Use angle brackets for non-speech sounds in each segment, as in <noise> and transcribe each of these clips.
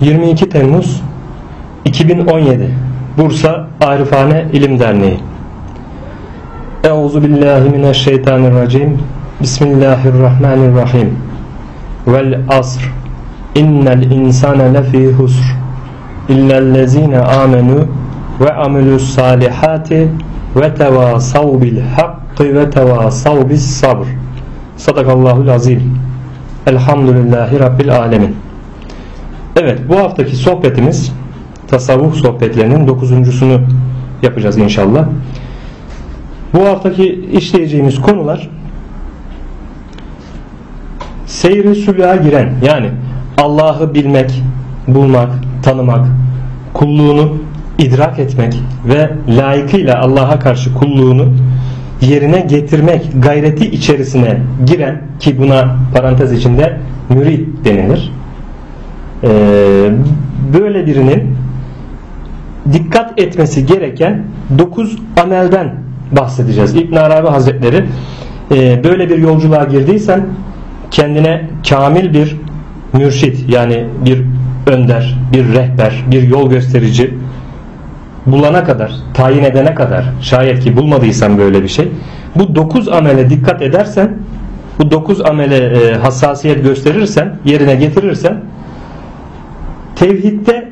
22 Temmuz 2017 Bursa Arifane İlim Derneği. Euzu billahi mineşşeytanirracim. Bismillahirrahmanirrahim. Vel asr. İnnel insane lefî husr. İllellezine amenu ve amilus salihati ve tevasav bil hakkı ve tevasav bis sabr. Sadakallahul azim Elhamdülillahi Rabbil alemin Evet bu haftaki sohbetimiz tasavvuf sohbetlerinin dokuzuncusunu yapacağız inşallah. Bu haftaki işleyeceğimiz konular seyri sülüğa giren yani Allah'ı bilmek, bulmak, tanımak, kulluğunu idrak etmek ve layıkıyla Allah'a karşı kulluğunu yerine getirmek gayreti içerisine giren ki buna parantez içinde mürid denilir. Ee, böyle birinin dikkat etmesi gereken 9 amelden bahsedeceğiz. İbn Arabi Hazretleri e, böyle bir yolculuğa girdiysen kendine kamil bir mürşit yani bir önder, bir rehber, bir yol gösterici bulana kadar, tayin edene kadar şayet ki bulmadıysan böyle bir şey bu 9 amele dikkat edersen bu 9 amele e, hassasiyet gösterirsen yerine getirirsen tevhidde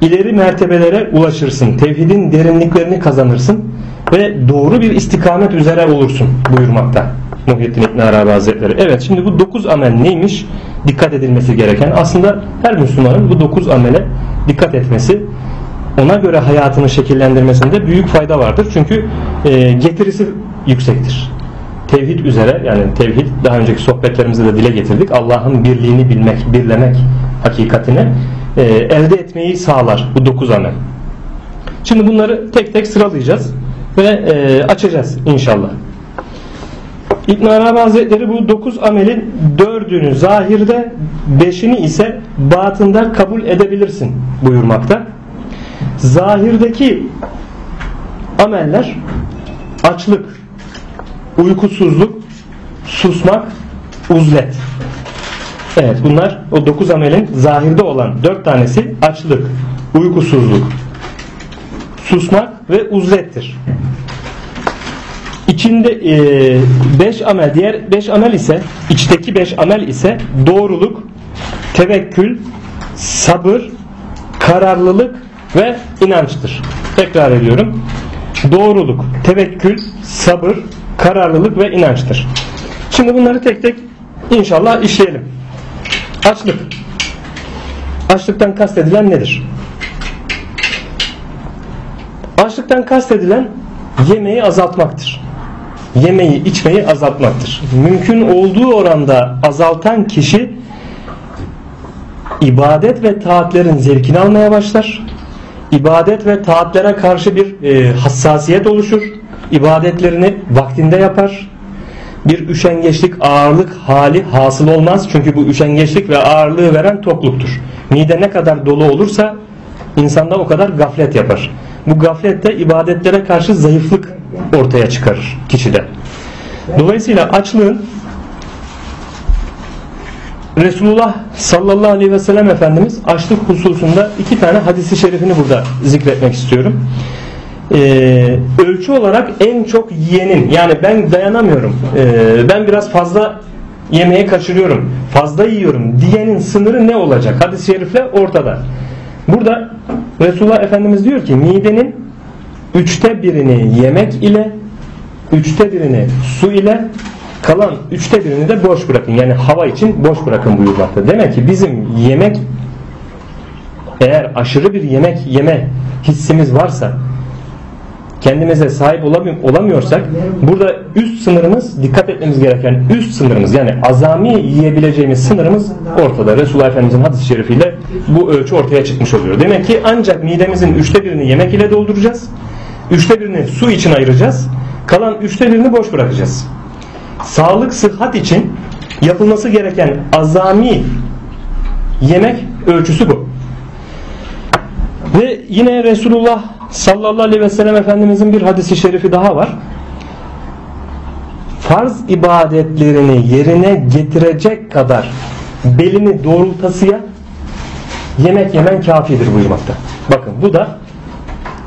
ileri mertebelere ulaşırsın. Tevhidin derinliklerini kazanırsın ve doğru bir istikamet üzere olursun buyurmakta. Muhyiddin İbn Arabi Hazretleri. Evet şimdi bu dokuz amel neymiş? Dikkat edilmesi gereken. Aslında her Müslümanın bu dokuz amele dikkat etmesi ona göre hayatını şekillendirmesinde büyük fayda vardır. Çünkü e, getirisi yüksektir. Tevhid üzere yani tevhid daha önceki sohbetlerimizde de dile getirdik. Allah'ın birliğini bilmek, birlemek hakikatine e, elde etmeyi sağlar bu dokuz amel. Şimdi bunları tek tek sıralayacağız ve e, açacağız inşallah. İbn Arabi Hazretleri bu dokuz amelin dördünü zahirde beşini ise batında kabul edebilirsin buyurmakta. Zahirdeki ameller açlık, uykusuzluk, susmak, uzlet. Evet bunlar o dokuz amelin zahirde olan dört tanesi açlık, uykusuzluk, susmak ve uzlettir. İçinde e, beş amel, diğer beş amel ise içteki beş amel ise doğruluk, tevekkül, sabır, kararlılık ve inançtır. Tekrar ediyorum. Doğruluk, tevekkül, sabır, kararlılık ve inançtır. Şimdi bunları tek tek inşallah işleyelim. Açlık. Açlıktan kastedilen nedir? Açlıktan kastedilen yemeği azaltmaktır. Yemeği, içmeyi azaltmaktır. Mümkün olduğu oranda azaltan kişi ibadet ve taatlerin zevkini almaya başlar. İbadet ve taatlere karşı bir e, hassasiyet oluşur. İbadetlerini vaktinde yapar bir üşengeçlik ağırlık hali hasıl olmaz. Çünkü bu üşengeçlik ve ağırlığı veren tokluktur. Mide ne kadar dolu olursa insanda o kadar gaflet yapar. Bu gaflet de ibadetlere karşı zayıflık ortaya çıkarır kişide. Dolayısıyla açlığın Resulullah sallallahu aleyhi ve sellem Efendimiz açlık hususunda iki tane hadisi şerifini burada zikretmek istiyorum e, ölçü olarak en çok yiyenin yani ben dayanamıyorum e, ben biraz fazla yemeğe kaçırıyorum fazla yiyorum diyenin sınırı ne olacak? Hadis-i şerifle ortada. Burada Resulullah Efendimiz diyor ki midenin üçte birini yemek ile üçte birini su ile kalan üçte birini de boş bırakın. Yani hava için boş bırakın buyurmakta. Demek ki bizim yemek eğer aşırı bir yemek yeme hissimiz varsa kendimize sahip olamıyorsak burada üst sınırımız dikkat etmemiz gereken üst sınırımız yani azami yiyebileceğimiz sınırımız ortada. Resulullah Efendimizin hadis-i şerifiyle bu ölçü ortaya çıkmış oluyor. Demek ki ancak midemizin üçte birini yemek ile dolduracağız. Üçte birini su için ayıracağız. Kalan üçte birini boş bırakacağız. Sağlık, sıhhat için yapılması gereken azami yemek ölçüsü bu. Ve yine Resulullah sallallahu aleyhi ve sellem Efendimizin bir hadisi şerifi daha var. Farz ibadetlerini yerine getirecek kadar belini doğrultasıya yemek yemen kafidir buyurmakta. Bakın bu da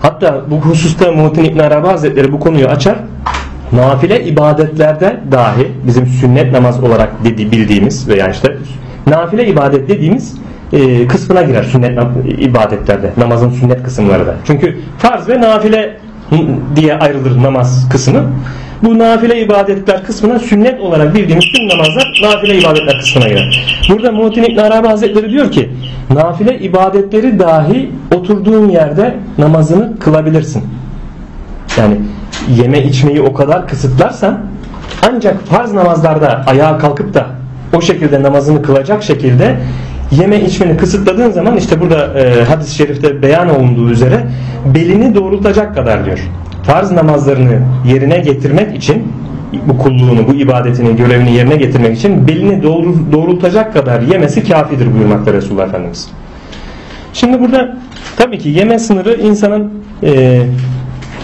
hatta bu hususta Muhittin İbn Arabi Hazretleri bu konuyu açar. Nafile ibadetlerde dahi bizim sünnet namaz olarak dedi, bildiğimiz veya işte nafile ibadet dediğimiz e, kısmına girer sünnet ibadetlerde namazın sünnet kısımları da. Çünkü farz ve nafile diye ayrılır namaz kısmı. Bu nafile ibadetler kısmına sünnet olarak bildiğimiz tüm namazlar nafile ibadetler kısmına girer. Burada Muhittin İbn Arabi Hazretleri diyor ki nafile ibadetleri dahi oturduğun yerde namazını kılabilirsin. Yani yeme içmeyi o kadar kısıtlarsan ancak farz namazlarda ayağa kalkıp da o şekilde namazını kılacak şekilde yeme içmeni kısıtladığın zaman işte burada e, hadis-i şerifte beyan olunduğu üzere belini doğrultacak kadar diyor. Farz namazlarını yerine getirmek için bu kulluğunu, bu ibadetini, görevini yerine getirmek için belini doğrultacak kadar yemesi kafidir buyurmakta Resulullah Efendimiz. Şimdi burada tabii ki yeme sınırı insanın e,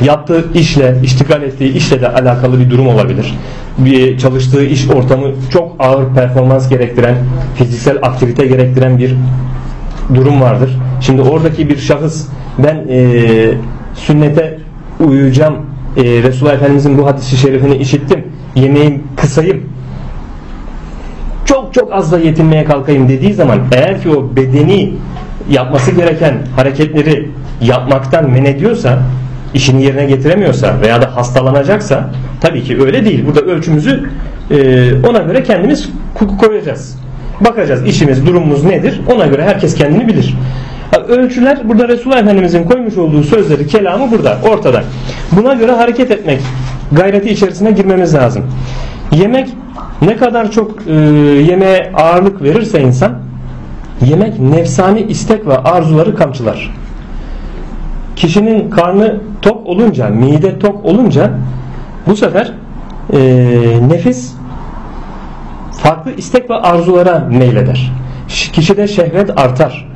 yaptığı işle, iştigal ettiği işle de alakalı bir durum olabilir. Bir çalıştığı iş ortamı çok ağır performans gerektiren, fiziksel aktivite gerektiren bir durum vardır. Şimdi oradaki bir şahıs ben e, sünnete uyuyacağım e, Resulullah Efendimizin bu hadisi şerifini işittim yemeğim kısayım çok çok az da yetinmeye kalkayım dediği zaman eğer ki o bedeni yapması gereken hareketleri yapmaktan men ediyorsa işini yerine getiremiyorsa veya da hastalanacaksa tabii ki öyle değil. Burada ölçümüzü e, ona göre kendimiz koyacağız. Bakacağız işimiz, durumumuz nedir? Ona göre herkes kendini bilir. Ölçüler burada Resulullah Efendimizin koymuş olduğu sözleri, kelamı burada, ortada. Buna göre hareket etmek, gayreti içerisine girmemiz lazım. Yemek ne kadar çok e, yemeğe ağırlık verirse insan, yemek nefsani istek ve arzuları kamçılar kişinin karnı tok olunca, mide tok olunca bu sefer e, nefis farklı istek ve arzulara meyleder. Kişide şehvet artar.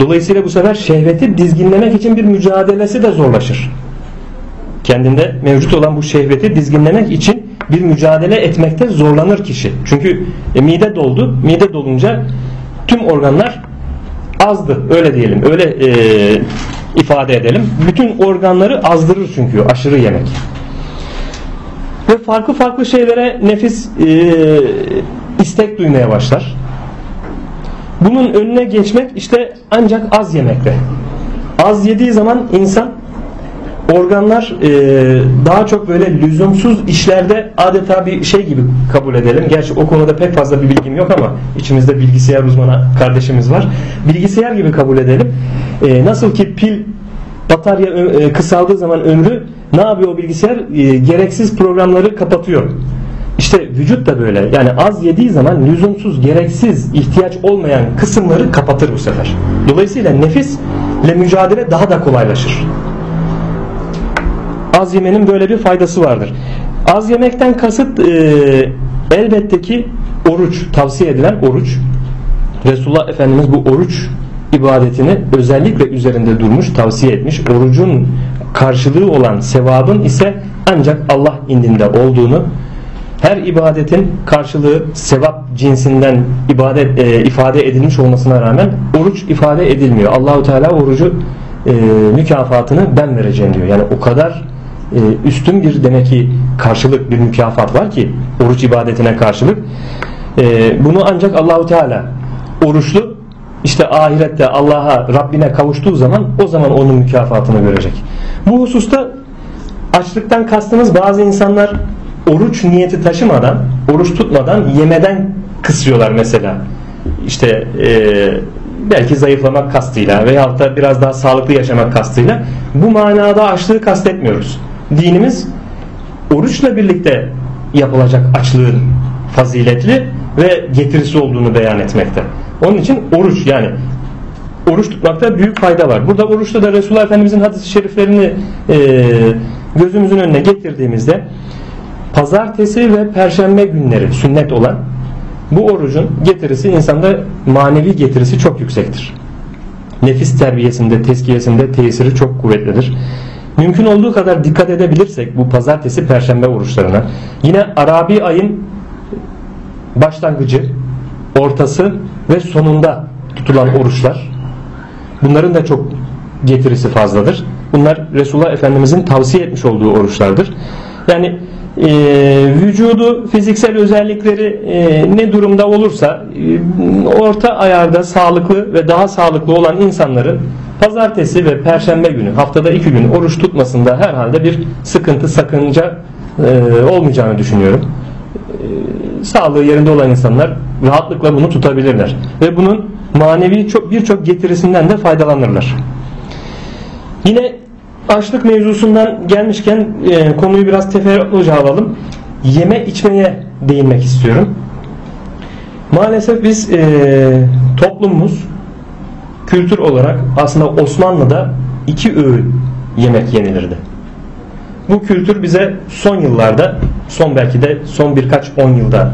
Dolayısıyla bu sefer şehveti dizginlemek için bir mücadelesi de zorlaşır. Kendinde mevcut olan bu şehveti dizginlemek için bir mücadele etmekte zorlanır kişi. Çünkü e, mide doldu. Mide dolunca tüm organlar azdı. Öyle diyelim. Öyle e, ifade edelim. Bütün organları azdırır çünkü aşırı yemek. Ve farklı farklı şeylere nefis e, istek duymaya başlar. Bunun önüne geçmek işte ancak az yemekle. Az yediği zaman insan organlar e, daha çok böyle lüzumsuz işlerde adeta bir şey gibi kabul edelim. Gerçi o konuda pek fazla bir bilgim yok ama içimizde bilgisayar uzmanı kardeşimiz var. Bilgisayar gibi kabul edelim. E, nasıl ki pil batarya e, kısaldığı zaman ömrü ne yapıyor o bilgisayar? E, gereksiz programları kapatıyor. İşte vücut da böyle. Yani az yediği zaman lüzumsuz, gereksiz, ihtiyaç olmayan kısımları kapatır bu sefer. Dolayısıyla nefisle mücadele daha da kolaylaşır. Az yemenin böyle bir faydası vardır. Az yemekten kasıt e, elbette ki oruç, tavsiye edilen oruç. Resulullah Efendimiz bu oruç ibadetini özellikle üzerinde durmuş, tavsiye etmiş. Orucun karşılığı olan sevabın ise ancak Allah indinde olduğunu her ibadetin karşılığı sevap cinsinden ibadet e, ifade edilmiş olmasına rağmen oruç ifade edilmiyor. Allahu Teala orucu e, mükafatını ben vereceğim diyor. Yani o kadar e, üstün bir demek ki karşılık bir mükafat var ki oruç ibadetine karşılık. E, bunu ancak Allahu Teala oruçlu işte ahirette Allah'a Rabbine kavuştuğu zaman o zaman onun mükafatını görecek. Bu hususta açlıktan kastımız bazı insanlar oruç niyeti taşımadan, oruç tutmadan yemeden kısıyorlar mesela. İşte e, belki zayıflamak kastıyla veyahut da biraz daha sağlıklı yaşamak kastıyla bu manada açlığı kastetmiyoruz. Dinimiz oruçla birlikte yapılacak açlığın faziletli ve getirisi olduğunu beyan etmekte. Onun için oruç yani oruç tutmakta büyük fayda var. Burada oruçta da Resulullah Efendimizin hadis-i şeriflerini e, gözümüzün önüne getirdiğimizde pazartesi ve perşembe günleri sünnet olan bu orucun getirisi insanda manevi getirisi çok yüksektir. Nefis terbiyesinde, tezkiyesinde tesiri çok kuvvetlidir. Mümkün olduğu kadar dikkat edebilirsek bu pazartesi perşembe oruçlarına yine Arabi ayın başlangıcı, ortası ve sonunda tutulan oruçlar Bunların da çok getirisi fazladır. Bunlar Resulullah Efendimizin tavsiye etmiş olduğu oruçlardır. Yani e, vücudu fiziksel özellikleri e, ne durumda olursa e, orta ayarda sağlıklı ve daha sağlıklı olan insanların pazartesi ve perşembe günü haftada iki gün oruç tutmasında herhalde bir sıkıntı sakınca e, olmayacağını düşünüyorum. E, sağlığı yerinde olan insanlar rahatlıkla bunu tutabilirler ve bunun manevi çok birçok getirisinden de faydalanırlar. Yine açlık mevzusundan gelmişken e, konuyu biraz teferruatlıca alalım. Yeme içmeye değinmek istiyorum. Maalesef biz e, toplumumuz kültür olarak aslında Osmanlı'da iki öğün yemek yenilirdi. Bu kültür bize son yıllarda, son belki de son birkaç on yılda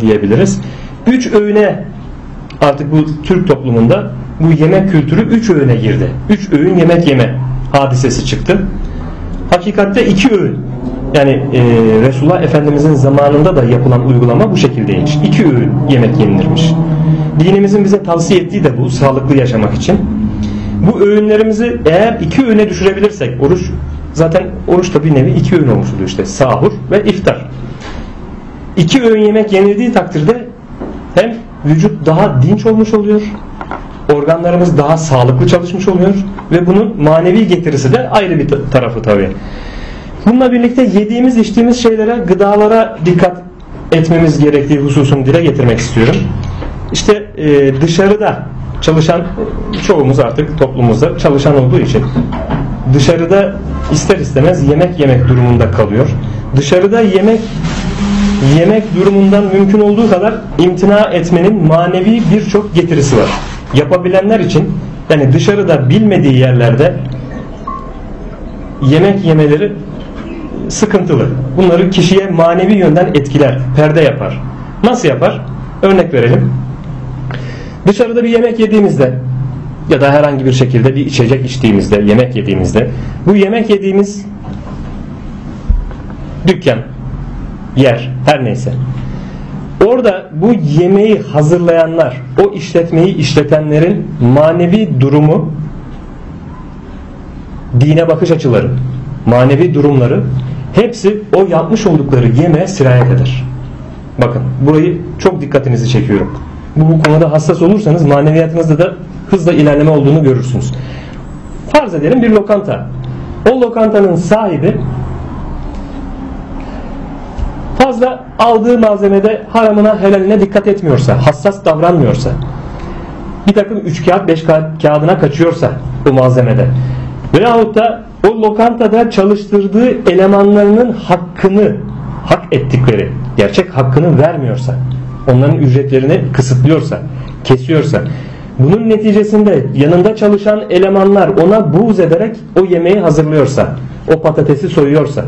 diyebiliriz. Üç öğüne artık bu Türk toplumunda bu yemek kültürü üç öğüne girdi. Üç öğün yemek yeme hadisesi çıktı. Hakikatte iki öğün yani e, Resulullah Efendimizin zamanında da yapılan uygulama bu şekildeymiş. İki öğün yemek yenilirmiş. Dinimizin bize tavsiye ettiği de bu sağlıklı yaşamak için. Bu öğünlerimizi eğer iki öğüne düşürebilirsek oruç zaten oruç da bir nevi iki öğün olmuş oluyor işte sahur ve iftar. İki öğün yemek yenildiği takdirde hem vücut daha dinç olmuş oluyor organlarımız daha sağlıklı çalışmış oluyor ve bunun manevi getirisi de ayrı bir tarafı tabi. Bununla birlikte yediğimiz içtiğimiz şeylere gıdalara dikkat etmemiz gerektiği hususunu dile getirmek istiyorum. İşte e, dışarıda çalışan çoğumuz artık toplumumuzda çalışan olduğu için dışarıda ister istemez yemek yemek durumunda kalıyor. Dışarıda yemek yemek durumundan mümkün olduğu kadar imtina etmenin manevi birçok getirisi var yapabilenler için yani dışarıda bilmediği yerlerde yemek yemeleri sıkıntılı. Bunları kişiye manevi yönden etkiler, perde yapar. Nasıl yapar? Örnek verelim. Dışarıda bir yemek yediğimizde ya da herhangi bir şekilde bir içecek içtiğimizde, yemek yediğimizde bu yemek yediğimiz dükkan, yer, her neyse Orada bu yemeği hazırlayanlar, o işletmeyi işletenlerin manevi durumu, dine bakış açıları, manevi durumları hepsi o yapmış oldukları yemeğe sirayet eder. Bakın burayı çok dikkatinizi çekiyorum. Bu, bu konuda hassas olursanız maneviyatınızda da hızla ilerleme olduğunu görürsünüz. Farz edelim bir lokanta. O lokantanın sahibi fazla aldığı malzemede haramına helaline dikkat etmiyorsa, hassas davranmıyorsa, bir takım üç kağıt beş kağıdına kaçıyorsa bu malzemede veyahut da o lokantada çalıştırdığı elemanlarının hakkını hak ettikleri gerçek hakkını vermiyorsa onların ücretlerini kısıtlıyorsa kesiyorsa bunun neticesinde yanında çalışan elemanlar ona buğz ederek o yemeği hazırlıyorsa o patatesi soyuyorsa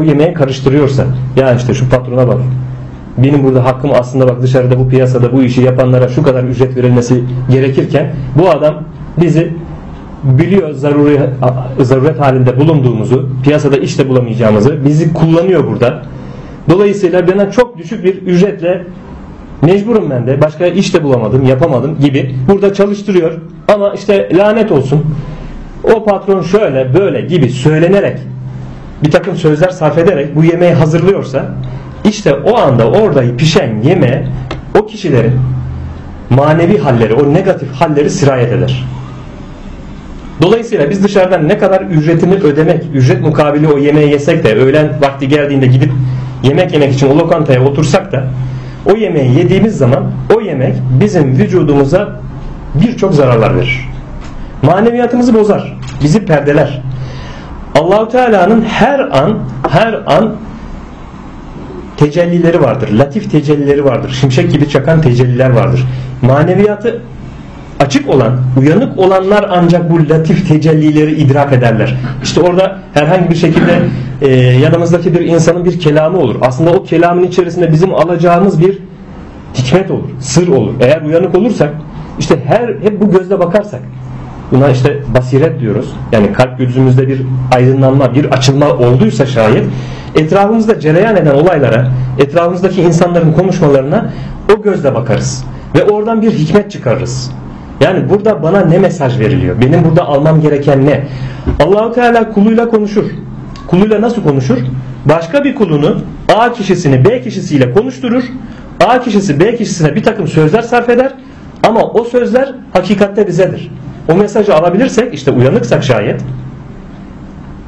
o yemeğe karıştırıyorsa ya işte şu patrona bak benim burada hakkım aslında bak dışarıda bu piyasada bu işi yapanlara şu kadar ücret verilmesi gerekirken bu adam bizi biliyor zaruri, zaruret halinde bulunduğumuzu, piyasada işte bulamayacağımızı, bizi kullanıyor burada. Dolayısıyla bana çok düşük bir ücretle mecburum ben de başka iş de bulamadım, yapamadım gibi burada çalıştırıyor. Ama işte lanet olsun o patron şöyle böyle gibi söylenerek bir takım sözler sarf ederek bu yemeği hazırlıyorsa işte o anda orada pişen yeme o kişilerin manevi halleri, o negatif halleri sirayet eder. Dolayısıyla biz dışarıdan ne kadar ücretini ödemek, ücret mukabili o yemeği yesek de öğlen vakti geldiğinde gidip yemek yemek için o lokantaya otursak da o yemeği yediğimiz zaman o yemek bizim vücudumuza birçok zararlar verir. Maneviyatımızı bozar, bizi perdeler. Allahu Teala'nın her an her an tecellileri vardır. Latif tecellileri vardır. Şimşek gibi çakan tecelliler vardır. Maneviyatı açık olan, uyanık olanlar ancak bu latif tecellileri idrak ederler. İşte orada herhangi bir şekilde e, yanımızdaki bir insanın bir kelamı olur. Aslında o kelamın içerisinde bizim alacağımız bir hikmet olur, sır olur. Eğer uyanık olursak, işte her hep bu gözle bakarsak, Buna işte basiret diyoruz. Yani kalp gözümüzde bir aydınlanma, bir açılma olduysa şayet etrafımızda cereyan eden olaylara, etrafımızdaki insanların konuşmalarına o gözle bakarız. Ve oradan bir hikmet çıkarırız. Yani burada bana ne mesaj veriliyor? Benim burada almam gereken ne? Allahu Teala kuluyla konuşur. Kuluyla nasıl konuşur? Başka bir kulunu A kişisini B kişisiyle konuşturur. A kişisi B kişisine bir takım sözler sarf eder. Ama o sözler hakikatte bizedir. O mesajı alabilirsek işte uyanıksak şayet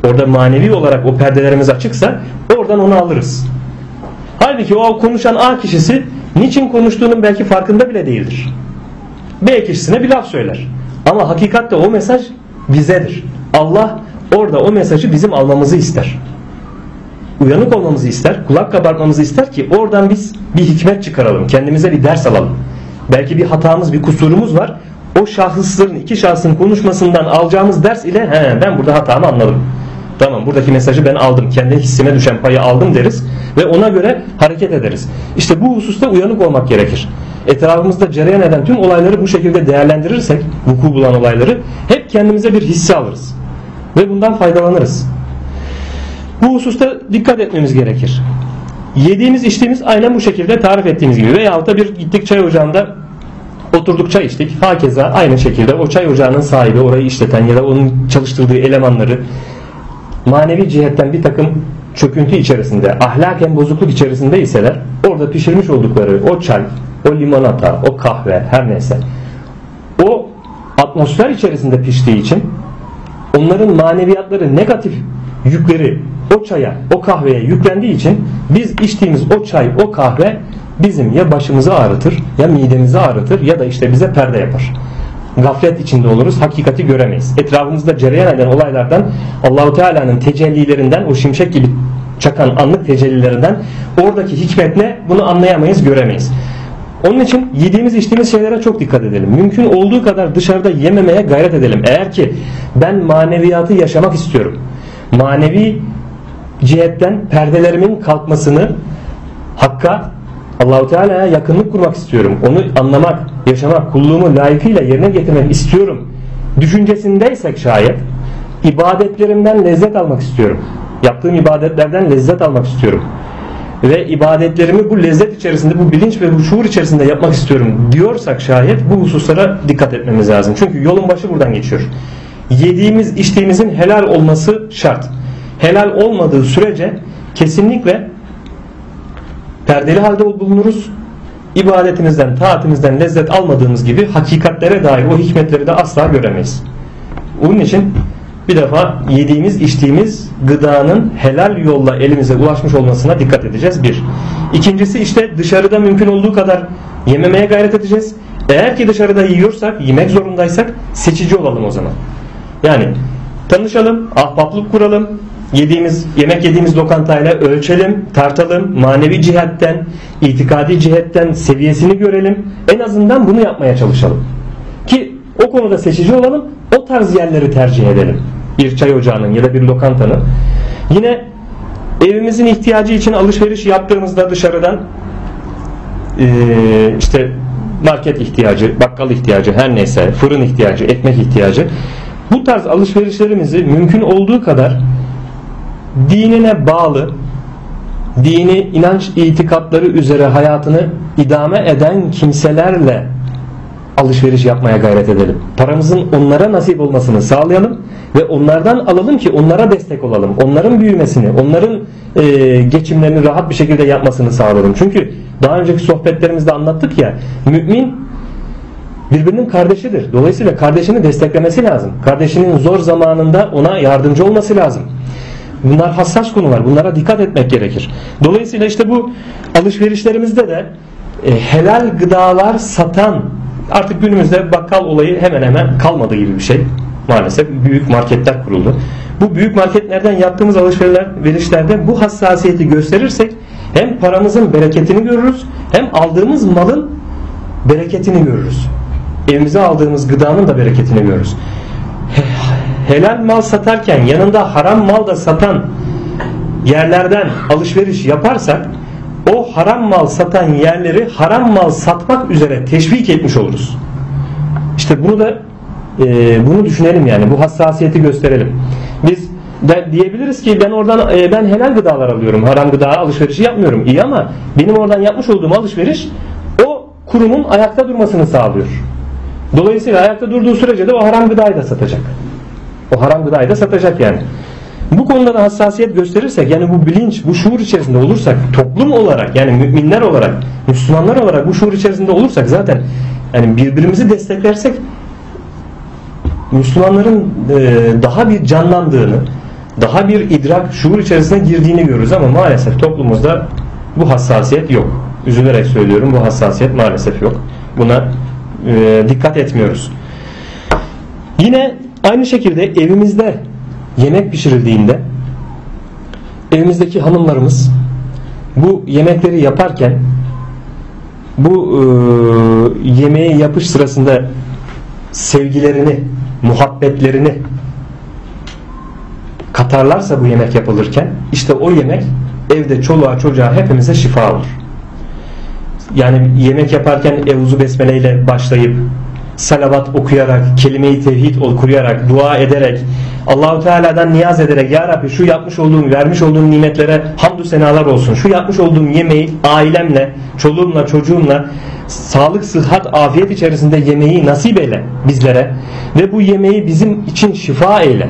orada manevi olarak o perdelerimiz açıksa oradan onu alırız. Halbuki o konuşan A kişisi niçin konuştuğunun belki farkında bile değildir. B kişisine bir laf söyler. Ama hakikatte o mesaj bizedir. Allah orada o mesajı bizim almamızı ister. Uyanık olmamızı ister, kulak kabartmamızı ister ki oradan biz bir hikmet çıkaralım, kendimize bir ders alalım. Belki bir hatamız, bir kusurumuz var. O şahısların, iki şahsın konuşmasından alacağımız ders ile he, ben burada hatamı anladım. Tamam buradaki mesajı ben aldım. Kendi hissime düşen payı aldım deriz ve ona göre hareket ederiz. İşte bu hususta uyanık olmak gerekir. Etrafımızda cereyan eden tüm olayları bu şekilde değerlendirirsek, vuku bulan olayları hep kendimize bir hisse alırız. Ve bundan faydalanırız. Bu hususta dikkat etmemiz gerekir. Yediğimiz içtiğimiz aynen bu şekilde tarif ettiğimiz gibi veyahut da bir gittik çay ocağında oturduk çay içtik. Hakeza aynı şekilde o çay ocağının sahibi orayı işleten ya da onun çalıştırdığı elemanları manevi cihetten bir takım çöküntü içerisinde, ahlaken bozukluk içerisinde iseler orada pişirmiş oldukları o çay, o limonata, o kahve her neyse o atmosfer içerisinde piştiği için onların maneviyatları negatif yükleri o çaya, o kahveye yüklendiği için biz içtiğimiz o çay, o kahve bizim ya başımızı ağrıtır ya midemizi ağrıtır ya da işte bize perde yapar. Gaflet içinde oluruz, hakikati göremeyiz. Etrafımızda cereyan eden olaylardan Allahu Teala'nın tecellilerinden o şimşek gibi çakan anlık tecellilerinden oradaki hikmet ne bunu anlayamayız, göremeyiz. Onun için yediğimiz içtiğimiz şeylere çok dikkat edelim. Mümkün olduğu kadar dışarıda yememeye gayret edelim. Eğer ki ben maneviyatı yaşamak istiyorum. Manevi cihetten perdelerimin kalkmasını Hakka Allahu Teala'ya yakınlık kurmak istiyorum. Onu anlamak, yaşamak, kulluğumu layıkıyla yerine getirmek istiyorum. Düşüncesindeysek şayet ibadetlerimden lezzet almak istiyorum. Yaptığım ibadetlerden lezzet almak istiyorum. Ve ibadetlerimi bu lezzet içerisinde, bu bilinç ve bu şuur içerisinde yapmak istiyorum diyorsak şayet bu hususlara dikkat etmemiz lazım. Çünkü yolun başı buradan geçiyor. Yediğimiz, içtiğimizin helal olması şart. Helal olmadığı sürece kesinlikle perdeli halde bulunuruz. İbadetimizden, taatimizden lezzet almadığımız gibi hakikatlere dair o hikmetleri de asla göremeyiz. Onun için bir defa yediğimiz, içtiğimiz gıdanın helal yolla elimize ulaşmış olmasına dikkat edeceğiz. Bir. İkincisi işte dışarıda mümkün olduğu kadar yememeye gayret edeceğiz. Eğer ki dışarıda yiyorsak, yemek zorundaysak seçici olalım o zaman. Yani tanışalım, ahbaplık kuralım, yediğimiz yemek yediğimiz lokantayla ölçelim, tartalım, manevi cihetten, itikadi cihetten seviyesini görelim. En azından bunu yapmaya çalışalım. O konuda seçici olalım, o tarz yerleri tercih edelim. Bir çay ocağının ya da bir lokantanın. Yine evimizin ihtiyacı için alışveriş yaptığımızda dışarıdan işte market ihtiyacı, bakkal ihtiyacı her neyse, fırın ihtiyacı, ekmek ihtiyacı bu tarz alışverişlerimizi mümkün olduğu kadar dinine bağlı, dini inanç itikatları üzere hayatını idame eden kimselerle alışveriş yapmaya gayret edelim. Paramızın onlara nasip olmasını sağlayalım ve onlardan alalım ki onlara destek olalım. Onların büyümesini, onların e, geçimlerini rahat bir şekilde yapmasını sağlayalım. Çünkü daha önceki sohbetlerimizde anlattık ya, mümin birbirinin kardeşidir. Dolayısıyla kardeşini desteklemesi lazım. Kardeşinin zor zamanında ona yardımcı olması lazım. Bunlar hassas konular. Bunlara dikkat etmek gerekir. Dolayısıyla işte bu alışverişlerimizde de e, helal gıdalar satan artık günümüzde bakkal olayı hemen hemen kalmadı gibi bir şey. Maalesef büyük marketler kuruldu. Bu büyük marketlerden yaptığımız alışverişlerde bu hassasiyeti gösterirsek hem paramızın bereketini görürüz hem aldığımız malın bereketini görürüz. Evimize aldığımız gıdanın da bereketini görürüz helal mal satarken yanında haram mal da satan yerlerden alışveriş yaparsak o haram mal satan yerleri haram mal satmak üzere teşvik etmiş oluruz. İşte bunu da e, bunu düşünelim yani bu hassasiyeti gösterelim. Biz de diyebiliriz ki ben oradan e, ben helal gıdalar alıyorum. Haram gıda alışverişi yapmıyorum. İyi ama benim oradan yapmış olduğum alışveriş o kurumun ayakta durmasını sağlıyor. Dolayısıyla ayakta durduğu sürece de o haram gıdayı da satacak. O haram gıdayı da satacak yani. Bu konuda da hassasiyet gösterirsek yani bu bilinç, bu şuur içerisinde olursak toplum olarak yani müminler olarak, Müslümanlar olarak bu şuur içerisinde olursak zaten yani birbirimizi desteklersek Müslümanların e, daha bir canlandığını, daha bir idrak, şuur içerisine girdiğini görürüz ama maalesef toplumumuzda bu hassasiyet yok. Üzülerek söylüyorum bu hassasiyet maalesef yok. Buna e, dikkat etmiyoruz. Yine aynı şekilde evimizde yemek pişirildiğinde evimizdeki hanımlarımız bu yemekleri yaparken bu e, yemeği yapış sırasında sevgilerini, muhabbetlerini katarlarsa bu yemek yapılırken işte o yemek evde çoluğa çocuğa hepimize şifa olur. Yani yemek yaparken Evuzu Besmele ile başlayıp salavat okuyarak, kelime-i tevhid okuyarak, dua ederek, Allahu Teala'dan niyaz ederek ya Rabbi şu yapmış olduğum, vermiş olduğum nimetlere hamdü senalar olsun. Şu yapmış olduğum yemeği ailemle, çoluğumla, çocuğumla sağlık, sıhhat, afiyet içerisinde yemeği nasip eyle bizlere ve bu yemeği bizim için şifa eyle.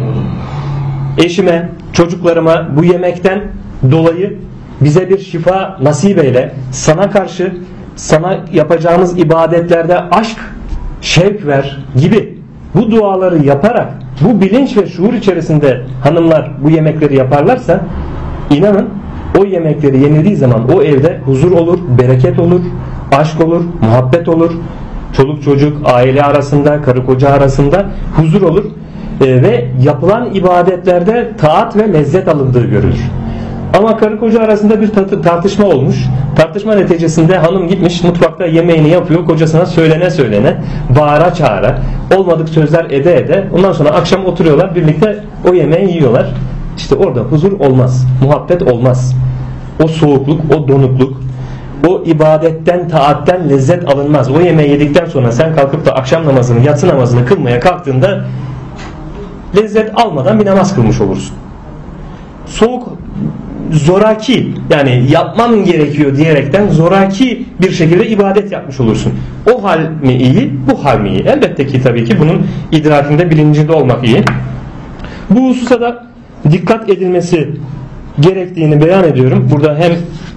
Eşime, çocuklarıma bu yemekten dolayı bize bir şifa nasip eyle. Sana karşı sana yapacağımız ibadetlerde aşk, şevk ver gibi bu duaları yaparak bu bilinç ve şuur içerisinde hanımlar bu yemekleri yaparlarsa inanın o yemekleri yenildiği zaman o evde huzur olur, bereket olur, aşk olur, muhabbet olur. Çoluk çocuk, aile arasında, karı koca arasında huzur olur e, ve yapılan ibadetlerde taat ve lezzet alındığı görülür. Ama karı koca arasında bir tartışma olmuş. Tartışma neticesinde hanım gitmiş mutfakta yemeğini yapıyor kocasına söylene söylene bağıra çağıra olmadık sözler ede ede ondan sonra akşam oturuyorlar birlikte o yemeği yiyorlar. İşte orada huzur olmaz, muhabbet olmaz. O soğukluk, o donukluk, o ibadetten, taatten lezzet alınmaz. O yemeği yedikten sonra sen kalkıp da akşam namazını, yatsı namazını kılmaya kalktığında lezzet almadan bir namaz kılmış olursun. Soğuk zoraki yani yapmam gerekiyor diyerekten zoraki bir şekilde ibadet yapmış olursun. O hal mi iyi, bu hal mi iyi? Elbette ki tabii ki bunun idrakinde bilincinde olmak iyi. Bu hususa da dikkat edilmesi gerektiğini beyan ediyorum. Burada hem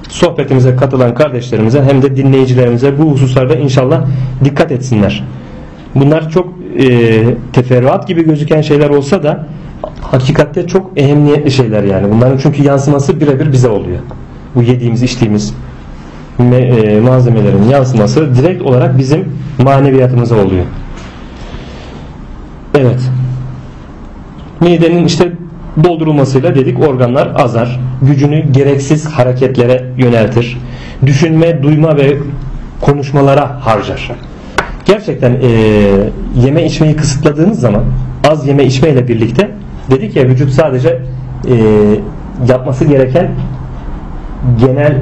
sohbetimize katılan kardeşlerimize hem de dinleyicilerimize bu hususlarda inşallah dikkat etsinler. Bunlar çok e, teferruat gibi gözüken şeyler olsa da hakikatte çok ehemmiyetli şeyler yani. Bunların çünkü yansıması birebir bize oluyor. Bu yediğimiz, içtiğimiz e, malzemelerin yansıması direkt olarak bizim maneviyatımıza oluyor. Evet. Midenin işte doldurulmasıyla dedik organlar azar. Gücünü gereksiz hareketlere yöneltir. Düşünme, duyma ve konuşmalara harcar. Gerçekten e, yeme içmeyi kısıtladığınız zaman az yeme içmeyle birlikte dedik ya vücut sadece e, yapması gereken genel e,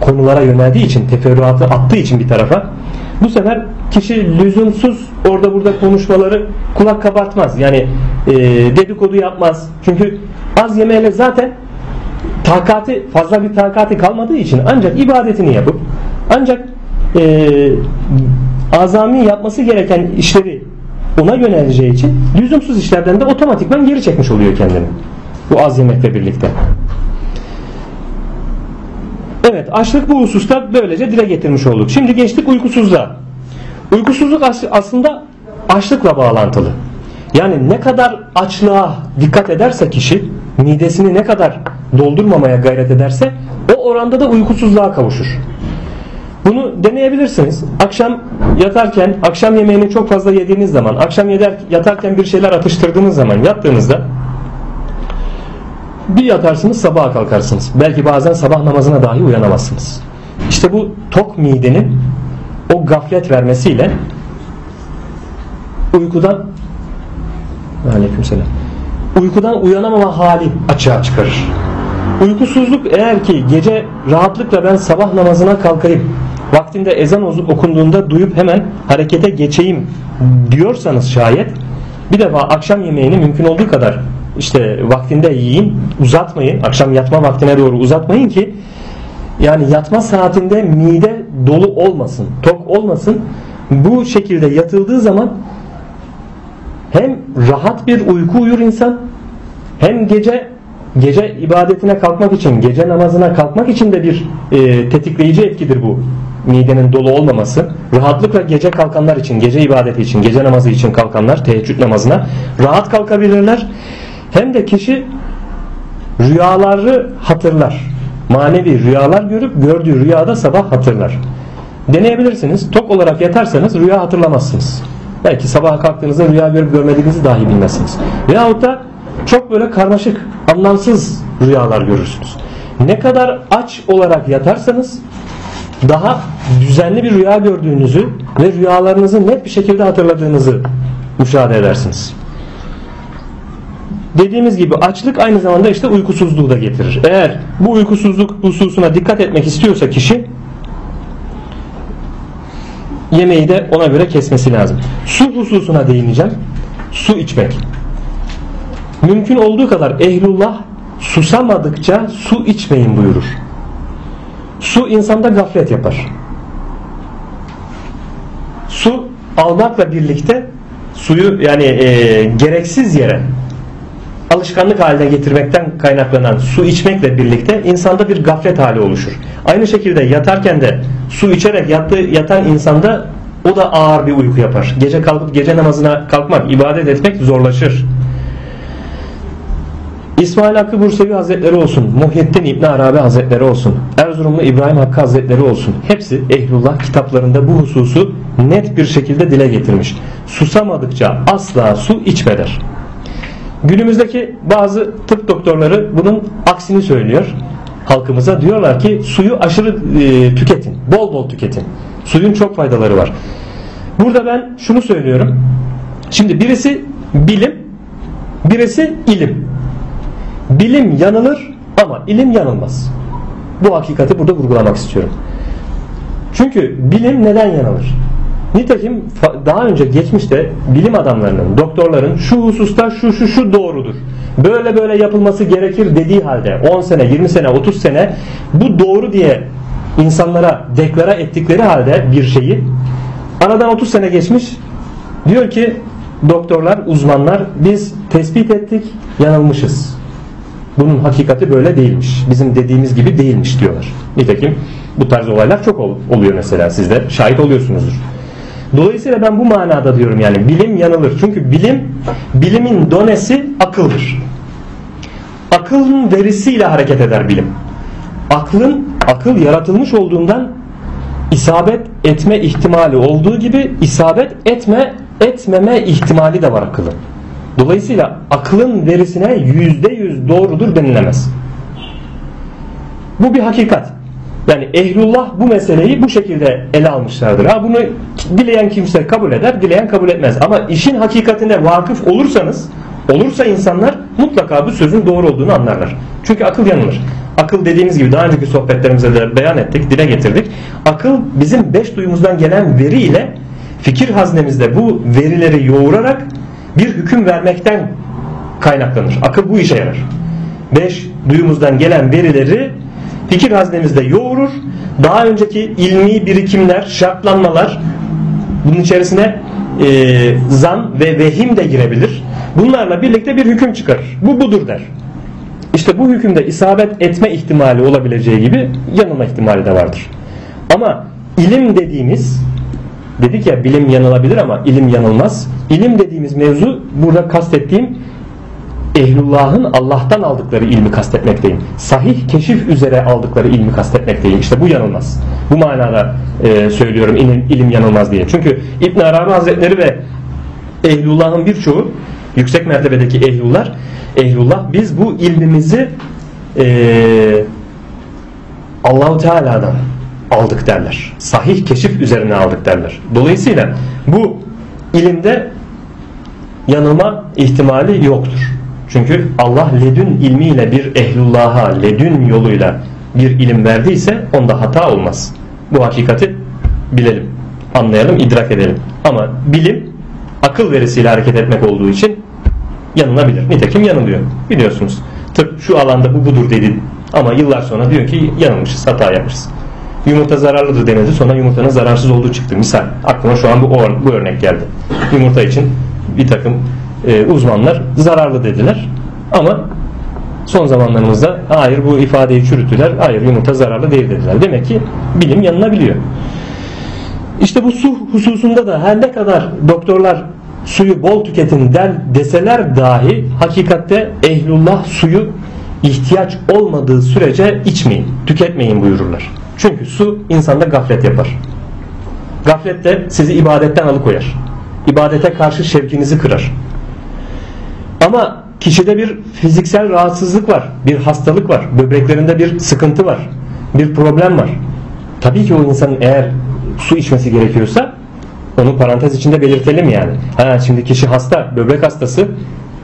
konulara yöneldiği için teferruatı attığı için bir tarafa bu sefer kişi lüzumsuz orada burada konuşmaları kulak kabartmaz. Yani e, dedikodu yapmaz. Çünkü az yemeyle zaten takati fazla bir takati kalmadığı için ancak ibadetini yapıp ancak e, azami yapması gereken işleri ona yöneleceği için lüzumsuz işlerden de otomatikman geri çekmiş oluyor kendini. Bu az yemekle birlikte. Evet açlık bu hususta böylece dile getirmiş olduk. Şimdi geçtik uykusuzluğa. Uykusuzluk aslında açlıkla bağlantılı. Yani ne kadar açlığa dikkat ederse kişi midesini ne kadar doldurmamaya gayret ederse o oranda da uykusuzluğa kavuşur. Bunu deneyebilirsiniz. Akşam yatarken, akşam yemeğini çok fazla yediğiniz zaman, akşam yeder, yatarken bir şeyler atıştırdığınız zaman yattığınızda bir yatarsınız sabaha kalkarsınız. Belki bazen sabah namazına dahi uyanamazsınız. İşte bu tok midenin o gaflet vermesiyle uykudan aleykümselam uykudan uyanamama hali açığa çıkarır. Uykusuzluk eğer ki gece rahatlıkla ben sabah namazına kalkayım vaktinde ezan okunduğunda duyup hemen harekete geçeyim diyorsanız şayet bir defa akşam yemeğini mümkün olduğu kadar işte vaktinde yiyin uzatmayın akşam yatma vaktine doğru uzatmayın ki yani yatma saatinde mide dolu olmasın tok olmasın bu şekilde yatıldığı zaman hem rahat bir uyku uyur insan hem gece gece ibadetine kalkmak için, gece namazına kalkmak için de bir e, tetikleyici etkidir bu. Midenin dolu olmaması. Rahatlıkla gece kalkanlar için, gece ibadeti için, gece namazı için kalkanlar, teheccüd namazına rahat kalkabilirler. Hem de kişi rüyaları hatırlar. Manevi rüyalar görüp gördüğü rüyada sabah hatırlar. Deneyebilirsiniz. Tok olarak yatarsanız rüya hatırlamazsınız. Belki sabah kalktığınızda rüya görüp görmediğinizi dahi bilmezsiniz. Veyahut da çok böyle karmaşık, anlamsız rüyalar görürsünüz. Ne kadar aç olarak yatarsanız daha düzenli bir rüya gördüğünüzü ve rüyalarınızı net bir şekilde hatırladığınızı müşahede edersiniz. Dediğimiz gibi açlık aynı zamanda işte uykusuzluğu da getirir. Eğer bu uykusuzluk hususuna dikkat etmek istiyorsa kişi yemeği de ona göre kesmesi lazım. Su hususuna değineceğim. Su içmek. Mümkün olduğu kadar ehlullah susamadıkça su içmeyin buyurur. Su insanda gaflet yapar. Su almakla birlikte suyu yani e, gereksiz yere alışkanlık haline getirmekten kaynaklanan su içmekle birlikte insanda bir gaflet hali oluşur. Aynı şekilde yatarken de su içerek yattığı, yatan insanda o da ağır bir uyku yapar. Gece kalkıp gece namazına kalkmak, ibadet etmek zorlaşır. İsmail Hakkı Bursevi Hazretleri olsun, Muhyiddin İbn Arabi Hazretleri olsun, Erzurumlu İbrahim Hakkı Hazretleri olsun. Hepsi Ehlullah kitaplarında bu hususu net bir şekilde dile getirmiş. Susamadıkça asla su içme der. Günümüzdeki bazı tıp doktorları bunun aksini söylüyor halkımıza. Diyorlar ki suyu aşırı e, tüketin, bol bol tüketin. Suyun çok faydaları var. Burada ben şunu söylüyorum. Şimdi birisi bilim, birisi ilim. Bilim yanılır ama ilim yanılmaz. Bu hakikati burada vurgulamak istiyorum. Çünkü bilim neden yanılır? Nitekim daha önce geçmişte bilim adamlarının, doktorların şu hususta şu şu şu doğrudur. Böyle böyle yapılması gerekir dediği halde 10 sene, 20 sene, 30 sene bu doğru diye insanlara deklara ettikleri halde bir şeyi aradan 30 sene geçmiş diyor ki doktorlar, uzmanlar biz tespit ettik, yanılmışız. Bunun hakikati böyle değilmiş. Bizim dediğimiz gibi değilmiş diyorlar. Nitekim bu tarz olaylar çok oluyor mesela sizde şahit oluyorsunuzdur. Dolayısıyla ben bu manada diyorum yani bilim yanılır. Çünkü bilim bilimin donesi akıldır. Akılın verisiyle hareket eder bilim. Aklın akıl yaratılmış olduğundan isabet etme ihtimali olduğu gibi isabet etme etmeme ihtimali de var akılın. Dolayısıyla aklın verisine yüzde yüz doğrudur denilemez. Bu bir hakikat. Yani ehlullah bu meseleyi bu şekilde ele almışlardır. Ha bunu dileyen kimse kabul eder, dileyen kabul etmez. Ama işin hakikatine vakıf olursanız, olursa insanlar mutlaka bu sözün doğru olduğunu anlarlar. Çünkü akıl yanılır. Akıl dediğimiz gibi daha önceki sohbetlerimizde de beyan ettik, dile getirdik. Akıl bizim beş duyumuzdan gelen veri ile fikir haznemizde bu verileri yoğurarak bir hüküm vermekten kaynaklanır. Akıl bu işe yarar. Beş duyumuzdan gelen verileri fikir haznemizde yoğurur. Daha önceki ilmi birikimler, şartlanmalar bunun içerisine e, zan ve vehim de girebilir. Bunlarla birlikte bir hüküm çıkarır. Bu budur der. İşte bu hükümde isabet etme ihtimali olabileceği gibi yanılma ihtimali de vardır. Ama ilim dediğimiz dedik ya bilim yanılabilir ama ilim yanılmaz. İlim dediğimiz mevzu burada kastettiğim ehlullahın Allah'tan aldıkları ilmi kastetmekteyim. Sahih keşif üzere aldıkları ilmi kastetmekteyim. İşte bu yanılmaz. Bu manada e, söylüyorum ilim, ilim yanılmaz diye. Çünkü İbn Arabi Hazretleri ve ehlullahın birçoğu yüksek mertebedeki ehlullah ehlullah biz bu ilmimizi e, Allahu Teala'dan aldık derler. Sahih keşif üzerine aldık derler. Dolayısıyla bu ilimde yanılma ihtimali yoktur. Çünkü Allah ledün ilmiyle bir ehlullah'a ledün yoluyla bir ilim verdiyse onda hata olmaz. Bu hakikati bilelim, anlayalım, idrak edelim. Ama bilim akıl verisiyle hareket etmek olduğu için yanılabilir. Nitekim yanılıyor. Biliyorsunuz tıp şu alanda bu budur dedi ama yıllar sonra diyor ki yanılmışız, hata yapmışız. Yumurta zararlıdır denildi. Sonra yumurtanın zararsız olduğu çıktı. Misal aklıma şu an bu, bu örnek geldi. Yumurta için bir takım e, uzmanlar zararlı dediler. Ama son zamanlarımızda hayır bu ifadeyi çürüttüler. Hayır yumurta zararlı değil dediler. Demek ki bilim yanılabiliyor. İşte bu su hususunda da her ne kadar doktorlar suyu bol tüketin der deseler dahi hakikatte ehlullah suyu ihtiyaç olmadığı sürece içmeyin, tüketmeyin buyururlar. Çünkü su insanda gaflet yapar. Gaflet de sizi ibadetten alıkoyar. İbadete karşı şevkinizi kırar. Ama kişide bir fiziksel rahatsızlık var, bir hastalık var, böbreklerinde bir sıkıntı var, bir problem var. Tabii ki o insanın eğer su içmesi gerekiyorsa onu parantez içinde belirtelim yani. Ha, şimdi kişi hasta, böbrek hastası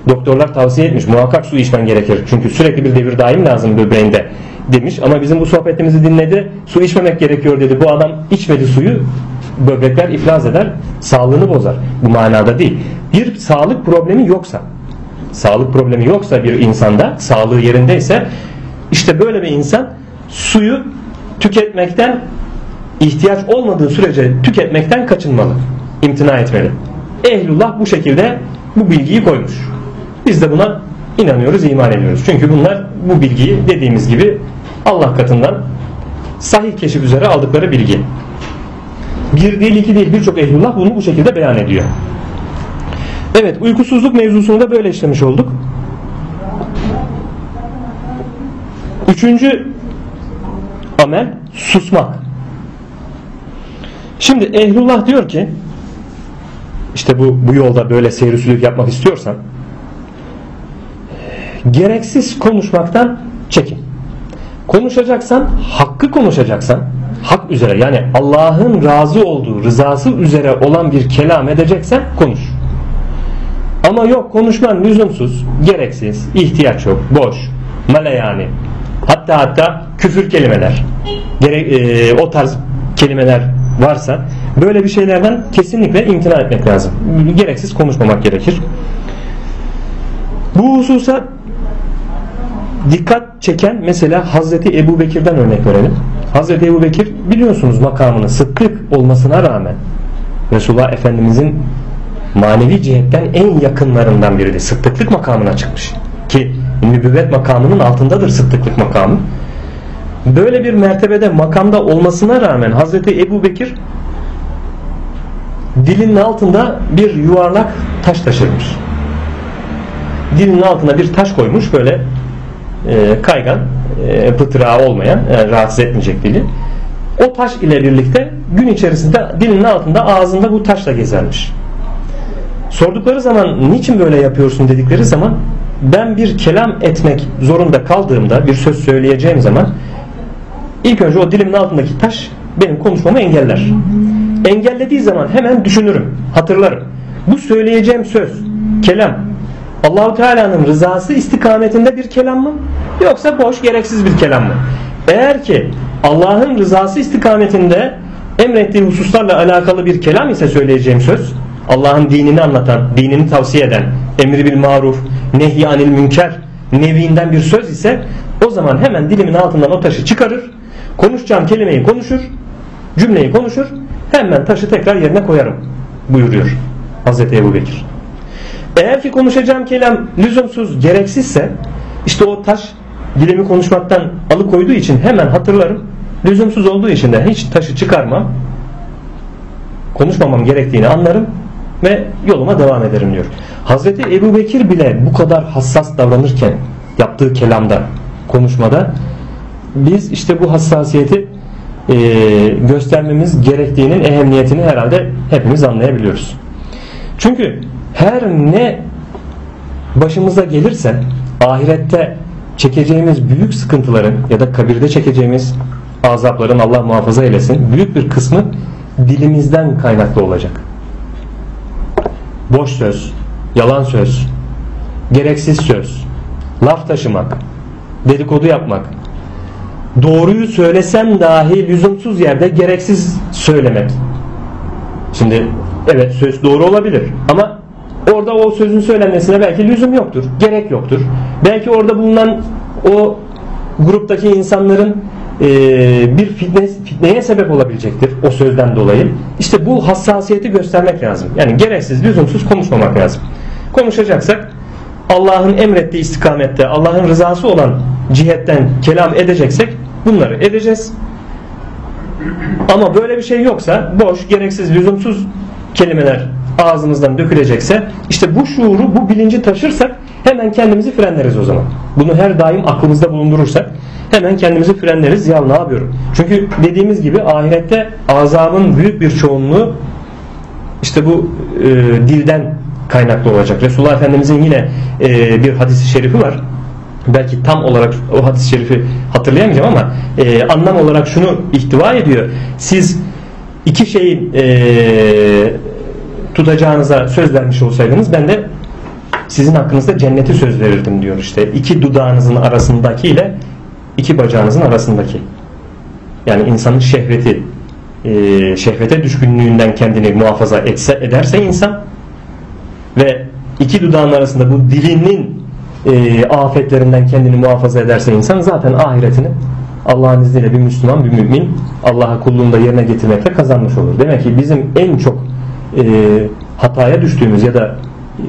doktorlar tavsiye etmiş muhakkak su içmen gerekir. Çünkü sürekli bir devir daim lazım böbreğinde demiş. Ama bizim bu sohbetimizi dinledi. Su içmemek gerekiyor dedi. Bu adam içmedi suyu. Böbrekler iflas eder. Sağlığını bozar. Bu manada değil. Bir sağlık problemi yoksa sağlık problemi yoksa bir insanda sağlığı yerindeyse işte böyle bir insan suyu tüketmekten ihtiyaç olmadığı sürece tüketmekten kaçınmalı. imtina etmeli. Ehlullah bu şekilde bu bilgiyi koymuş. Biz de buna inanıyoruz, iman ediyoruz. Çünkü bunlar bu bilgiyi dediğimiz gibi Allah katından sahih keşif üzere aldıkları bilgi. Bir değil iki değil birçok ehlullah bunu bu şekilde beyan ediyor. Evet uykusuzluk mevzusunu da böyle işlemiş olduk. Üçüncü amel susmak. Şimdi ehlullah diyor ki işte bu, bu yolda böyle seyir yapmak istiyorsan gereksiz konuşmaktan çekin. Konuşacaksan hakkı konuşacaksan hak üzere yani Allah'ın razı olduğu rızası üzere olan bir kelam edeceksen konuş. Ama yok konuşman lüzumsuz, gereksiz, ihtiyaç yok, boş, male yani. Hatta hatta küfür kelimeler, gere, e, o tarz kelimeler varsa böyle bir şeylerden kesinlikle imtina etmek lazım. Gereksiz konuşmamak gerekir. Bu hususa dikkat çeken mesela Hazreti Ebu Bekir'den örnek verelim. Hazreti Ebu Bekir biliyorsunuz makamını sıddık olmasına rağmen Resulullah Efendimizin manevi cihetten en yakınlarından biridir. Sıddıklık makamına çıkmış. Ki nübüvvet makamının altındadır sıddıklık makamı. Böyle bir mertebede makamda olmasına rağmen Hazreti Ebu Bekir dilinin altında bir yuvarlak taş taşırmış. Dilinin altına bir taş koymuş böyle e, kaygan, e, pıtırağı olmayan, yani rahatsız etmeyecek dili. O taş ile birlikte gün içerisinde dilinin altında ağzında bu taşla gezermiş. Sordukları zaman niçin böyle yapıyorsun dedikleri zaman ben bir kelam etmek zorunda kaldığımda bir söz söyleyeceğim zaman ilk önce o dilimin altındaki taş benim konuşmamı engeller. Engellediği zaman hemen düşünürüm, hatırlarım. Bu söyleyeceğim söz, kelam Allahu Teala'nın rızası istikametinde bir kelam mı yoksa boş gereksiz bir kelam mı? Eğer ki Allah'ın rızası istikametinde emrettiği hususlarla alakalı bir kelam ise söyleyeceğim söz Allah'ın dinini anlatan, dinini tavsiye eden, emri bil maruf, nehy anil münker neviinden bir söz ise o zaman hemen dilimin altından o taşı çıkarır, konuşacağım kelimeyi konuşur, cümleyi konuşur, hemen taşı tekrar yerine koyarım buyuruyor Hazreti Ebu Bekir. Eğer ki konuşacağım kelam lüzumsuz, gereksizse işte o taş dilimi konuşmaktan alıkoyduğu için hemen hatırlarım. Lüzumsuz olduğu için de hiç taşı çıkarmam. Konuşmamam gerektiğini anlarım ve yoluma devam ederim diyor. Hazreti Ebu Bekir bile bu kadar hassas davranırken yaptığı kelamda, konuşmada biz işte bu hassasiyeti e, göstermemiz gerektiğinin ehemmiyetini herhalde hepimiz anlayabiliyoruz. Çünkü her ne başımıza gelirse ahirette çekeceğimiz büyük sıkıntıların ya da kabirde çekeceğimiz azapların Allah muhafaza eylesin büyük bir kısmı dilimizden kaynaklı olacak boş söz, yalan söz, gereksiz söz, laf taşımak, dedikodu yapmak, doğruyu söylesem dahi lüzumsuz yerde gereksiz söylemek. Şimdi evet söz doğru olabilir ama o sözün söylenmesine belki lüzum yoktur, gerek yoktur. Belki orada bulunan o gruptaki insanların e, bir fitne, fitneye sebep olabilecektir o sözden dolayı. İşte bu hassasiyeti göstermek lazım. Yani gereksiz, lüzumsuz konuşmamak lazım. Konuşacaksak Allah'ın emrettiği istikamette, Allah'ın rızası olan cihetten kelam edeceksek bunları edeceğiz. Ama böyle bir şey yoksa boş, gereksiz, lüzumsuz kelimeler ağzımızdan dökülecekse işte bu şuuru, bu bilinci taşırsak hemen kendimizi frenleriz o zaman. Bunu her daim aklımızda bulundurursak hemen kendimizi frenleriz. Ya ne yapıyorum? Çünkü dediğimiz gibi ahirette azabın büyük bir çoğunluğu işte bu e, dilden kaynaklı olacak. Resulullah Efendimizin yine e, bir hadisi şerifi var. Belki tam olarak o hadis-i şerifi hatırlayamayacağım ama e, anlam olarak şunu ihtiva ediyor. Siz iki şeyin e, tutacağınıza söz vermiş olsaydınız ben de sizin hakkınızda cenneti söz verirdim diyor işte. iki dudağınızın arasındaki ile iki bacağınızın arasındaki. Yani insanın şehveti e, şehvete düşkünlüğünden kendini muhafaza etse ederse insan ve iki dudağın arasında bu dilinin e, afetlerinden kendini muhafaza ederse insan zaten ahiretini Allah'ın izniyle bir Müslüman bir mümin Allah'a kulluğunda yerine getirmekle kazanmış olur. Demek ki bizim en çok e, hataya düştüğümüz ya da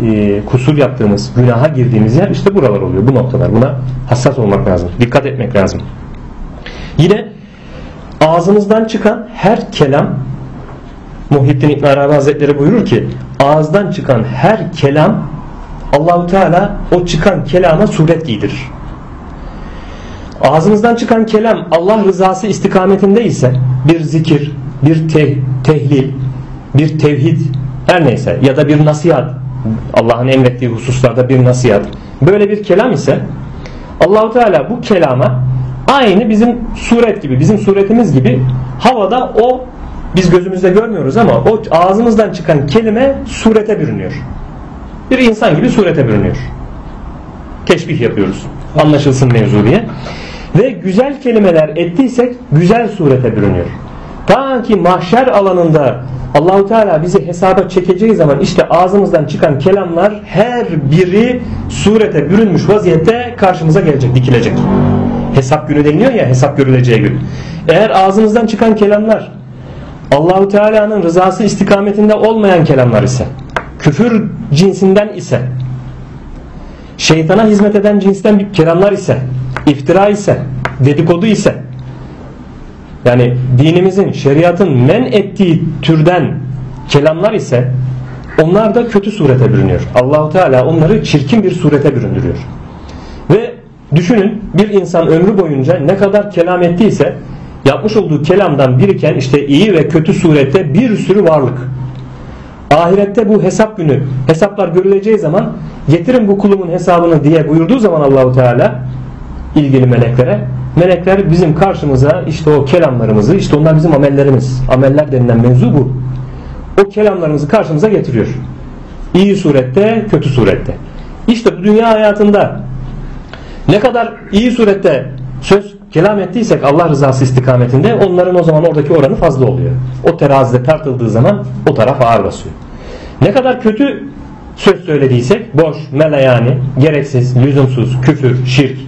e, kusur yaptığımız, günaha girdiğimiz yer işte buralar oluyor. Bu noktalar. Buna hassas olmak lazım. Dikkat etmek lazım. Yine ağzımızdan çıkan her kelam Muhittin İbn Arabi Hazretleri buyurur ki ağızdan çıkan her kelam Allahu Teala o çıkan kelama suret giydirir. Ağzımızdan çıkan kelam Allah rızası istikametinde ise bir zikir, bir te tehlil, bir tevhid her neyse ya da bir nasihat Allah'ın emrettiği hususlarda bir nasihat böyle bir kelam ise Allahu Teala bu kelama aynı bizim suret gibi bizim suretimiz gibi havada o biz gözümüzde görmüyoruz ama o ağzımızdan çıkan kelime surete bürünüyor. Bir insan gibi surete bürünüyor. Teşbih yapıyoruz. Anlaşılsın mevzu diye. Ve güzel kelimeler ettiysek güzel surete bürünüyor. Ta ki mahşer alanında Allahu Teala bizi hesaba çekeceği zaman işte ağzımızdan çıkan kelamlar her biri surete bürünmüş vaziyette karşımıza gelecek, dikilecek. Hesap günü deniliyor ya hesap görüleceği gün. Eğer ağzımızdan çıkan kelamlar Allahu Teala'nın rızası istikametinde olmayan kelamlar ise, küfür cinsinden ise, şeytana hizmet eden cinsten bir kelamlar ise, iftira ise, dedikodu ise, yani dinimizin, şeriatın men ettiği türden kelamlar ise onlar da kötü surete bürünüyor. Allahu Teala onları çirkin bir surete büründürüyor. Ve düşünün bir insan ömrü boyunca ne kadar kelam ettiyse yapmış olduğu kelamdan biriken işte iyi ve kötü surette bir sürü varlık. Ahirette bu hesap günü hesaplar görüleceği zaman getirin bu kulumun hesabını diye buyurduğu zaman Allahu Teala ilgili meleklere. Melekler bizim karşımıza işte o kelamlarımızı işte onlar bizim amellerimiz. Ameller denilen mevzu bu. O kelamlarımızı karşımıza getiriyor. İyi surette kötü surette. İşte bu dünya hayatında ne kadar iyi surette söz kelam ettiysek Allah rızası istikametinde onların o zaman oradaki oranı fazla oluyor. O terazide tartıldığı zaman o taraf ağır basıyor. Ne kadar kötü söz söylediysek boş, melayani, gereksiz, lüzumsuz, küfür, şirk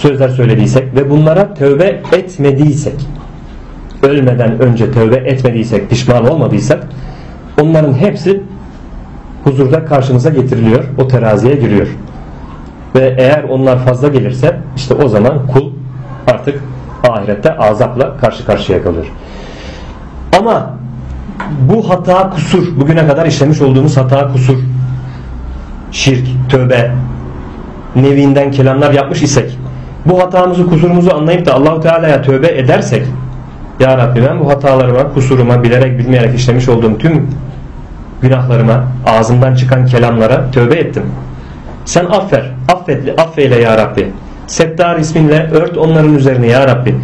sözler söylediysek ve bunlara tövbe etmediysek ölmeden önce tövbe etmediysek, pişman olmadıysak onların hepsi huzurda karşımıza getiriliyor. O teraziye giriyor. Ve eğer onlar fazla gelirse işte o zaman kul artık ahirette azapla karşı karşıya kalır. Ama bu hata kusur, bugüne kadar işlemiş olduğumuz hata kusur, şirk, tövbe, nevinden kelamlar yapmış isek, bu hatamızı, kusurumuzu anlayıp da Allahu Teala'ya tövbe edersek, Ya Rabbi ben bu hatalarıma, kusuruma, bilerek bilmeyerek işlemiş olduğum tüm günahlarıma, ağzımdan çıkan kelamlara tövbe ettim. Sen affer, affet, affeyle Ya Rabbi. Settar isminle ört onların üzerine ya Rabbi.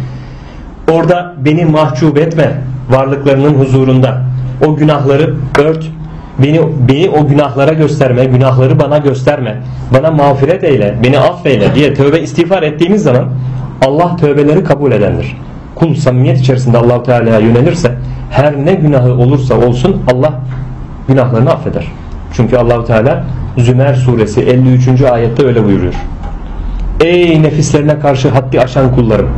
Orada beni mahcup etme varlıklarının huzurunda. O günahları ört. Beni, beni o günahlara gösterme, günahları bana gösterme. Bana mağfiret eyle, beni affeyle diye tövbe istiğfar ettiğimiz zaman Allah tövbeleri kabul edendir. Kul samimiyet içerisinde Allahu Teala'ya yönelirse her ne günahı olursa olsun Allah günahlarını affeder. Çünkü Allahu Teala Zümer suresi 53. ayette öyle buyuruyor. Ey nefislerine karşı haddi aşan kullarım.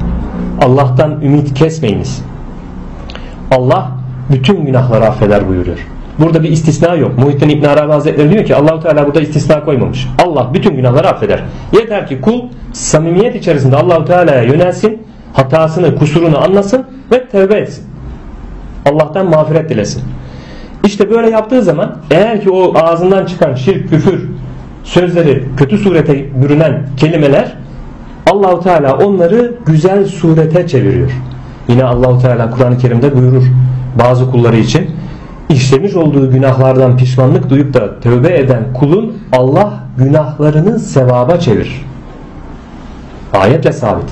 Allah'tan ümit kesmeyiniz. Allah bütün günahları affeder buyuruyor. Burada bir istisna yok. Muhittin İbn Arabi Hazretleri diyor ki Allahu Teala burada istisna koymamış. Allah bütün günahları affeder. Yeter ki kul samimiyet içerisinde Allahu Teala'ya yönelsin, hatasını, kusurunu anlasın ve tevbe etsin. Allah'tan mağfiret dilesin. İşte böyle yaptığı zaman eğer ki o ağzından çıkan şirk, küfür sözleri kötü surete bürünen kelimeler Allahu Teala onları güzel surete çeviriyor. Yine Allahu Teala Kur'an-ı Kerim'de buyurur bazı kulları için işlemiş olduğu günahlardan pişmanlık duyup da tövbe eden kulun Allah günahlarını sevaba çevirir. Ayetle sabit.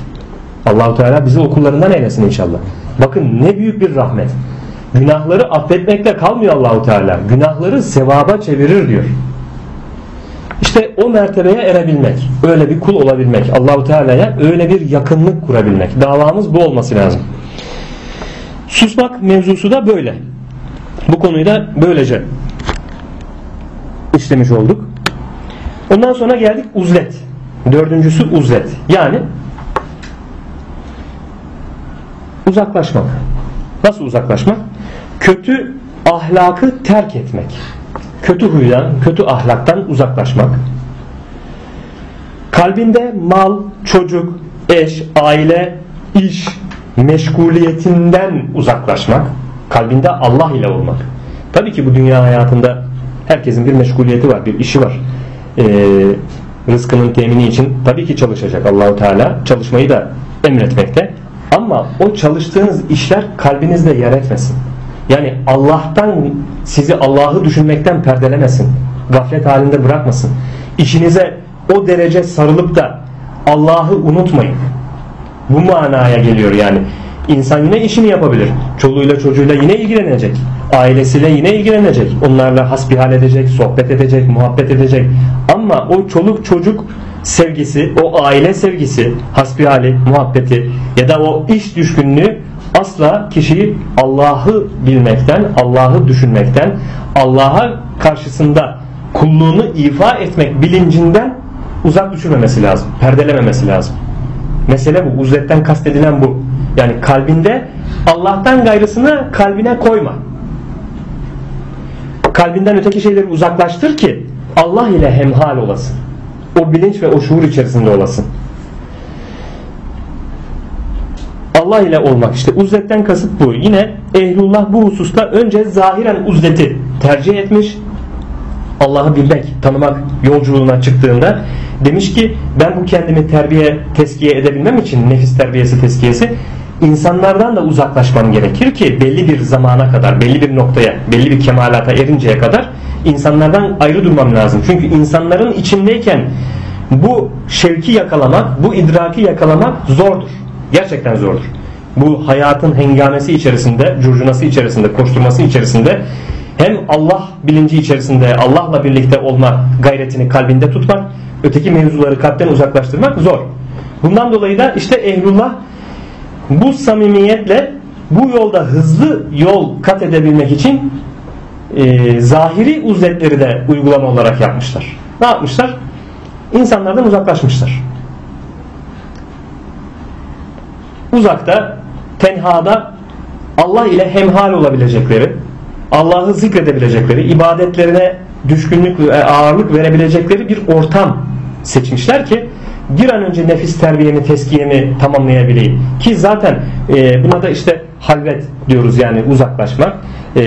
Allahu Teala bizi o kullarından eylesin inşallah. Bakın ne büyük bir rahmet. Günahları affetmekle kalmıyor Allahu Teala. Günahları sevaba çevirir diyor. İşte o mertebeye erebilmek, öyle bir kul olabilmek, Allahu Teala'ya öyle bir yakınlık kurabilmek. Davamız bu olması lazım. Susmak mevzusu da böyle. Bu konuyu da böylece işlemiş olduk. Ondan sonra geldik uzlet. Dördüncüsü uzlet. Yani uzaklaşmak. Nasıl uzaklaşmak? Kötü ahlakı terk etmek. Kötü huydan, kötü ahlaktan uzaklaşmak. Kalbinde mal, çocuk, eş, aile, iş, meşguliyetinden uzaklaşmak kalbinde Allah ile olmak. Tabii ki bu dünya hayatında herkesin bir meşguliyeti var, bir işi var. Ee, rızkının temini için tabii ki çalışacak Allahu Teala. Çalışmayı da emretmekte. Ama o çalıştığınız işler kalbinizde yer etmesin. Yani Allah'tan sizi Allah'ı düşünmekten perdelemesin. Gaflet halinde bırakmasın. İşinize o derece sarılıp da Allah'ı unutmayın. Bu manaya geliyor yani. İnsan yine işini yapabilir. Çoluğuyla çocuğuyla yine ilgilenecek. Ailesiyle yine ilgilenecek. Onlarla hasbihal edecek, sohbet edecek, muhabbet edecek. Ama o çoluk çocuk sevgisi, o aile sevgisi, hasbihali, muhabbeti ya da o iş düşkünlüğü asla kişiyi Allah'ı bilmekten, Allah'ı düşünmekten, Allah'a karşısında kulluğunu ifa etmek bilincinden uzak düşürmemesi lazım. Perdelememesi lazım. Mesele bu. Uzletten kastedilen bu. Yani kalbinde Allah'tan gayrısını kalbine koyma. Kalbinden öteki şeyleri uzaklaştır ki Allah ile hemhal olasın. O bilinç ve o şuur içerisinde olasın. Allah ile olmak işte uzletten kasıt bu. Yine ehlullah bu hususta önce zahiren uzleti tercih etmiş. Allah'ı bilmek, tanımak yolculuğuna çıktığında demiş ki ben bu kendimi terbiye, teskiye edebilmem için nefis terbiyesi, teskiyesi insanlardan da uzaklaşmam gerekir ki belli bir zamana kadar, belli bir noktaya, belli bir kemalata erinceye kadar insanlardan ayrı durmam lazım. Çünkü insanların içindeyken bu şevki yakalamak, bu idraki yakalamak zordur. Gerçekten zordur. Bu hayatın hengamesi içerisinde, curcunası içerisinde, koşturması içerisinde hem Allah bilinci içerisinde Allah'la birlikte olma gayretini kalbinde tutmak, öteki mevzuları kalpten uzaklaştırmak zor. Bundan dolayı da işte ehlullah bu samimiyetle bu yolda hızlı yol kat edebilmek için e, zahiri uzletleri de uygulama olarak yapmışlar. Ne yapmışlar? İnsanlardan uzaklaşmışlar. Uzakta, tenhada Allah ile hemhal olabilecekleri, Allah'ı zikredebilecekleri, ibadetlerine düşkünlük ve ağırlık verebilecekleri bir ortam seçmişler ki bir an önce nefis terbiyemi, teskiyemi tamamlayabileyim. Ki zaten e, buna da işte halvet diyoruz yani uzaklaşmak, e,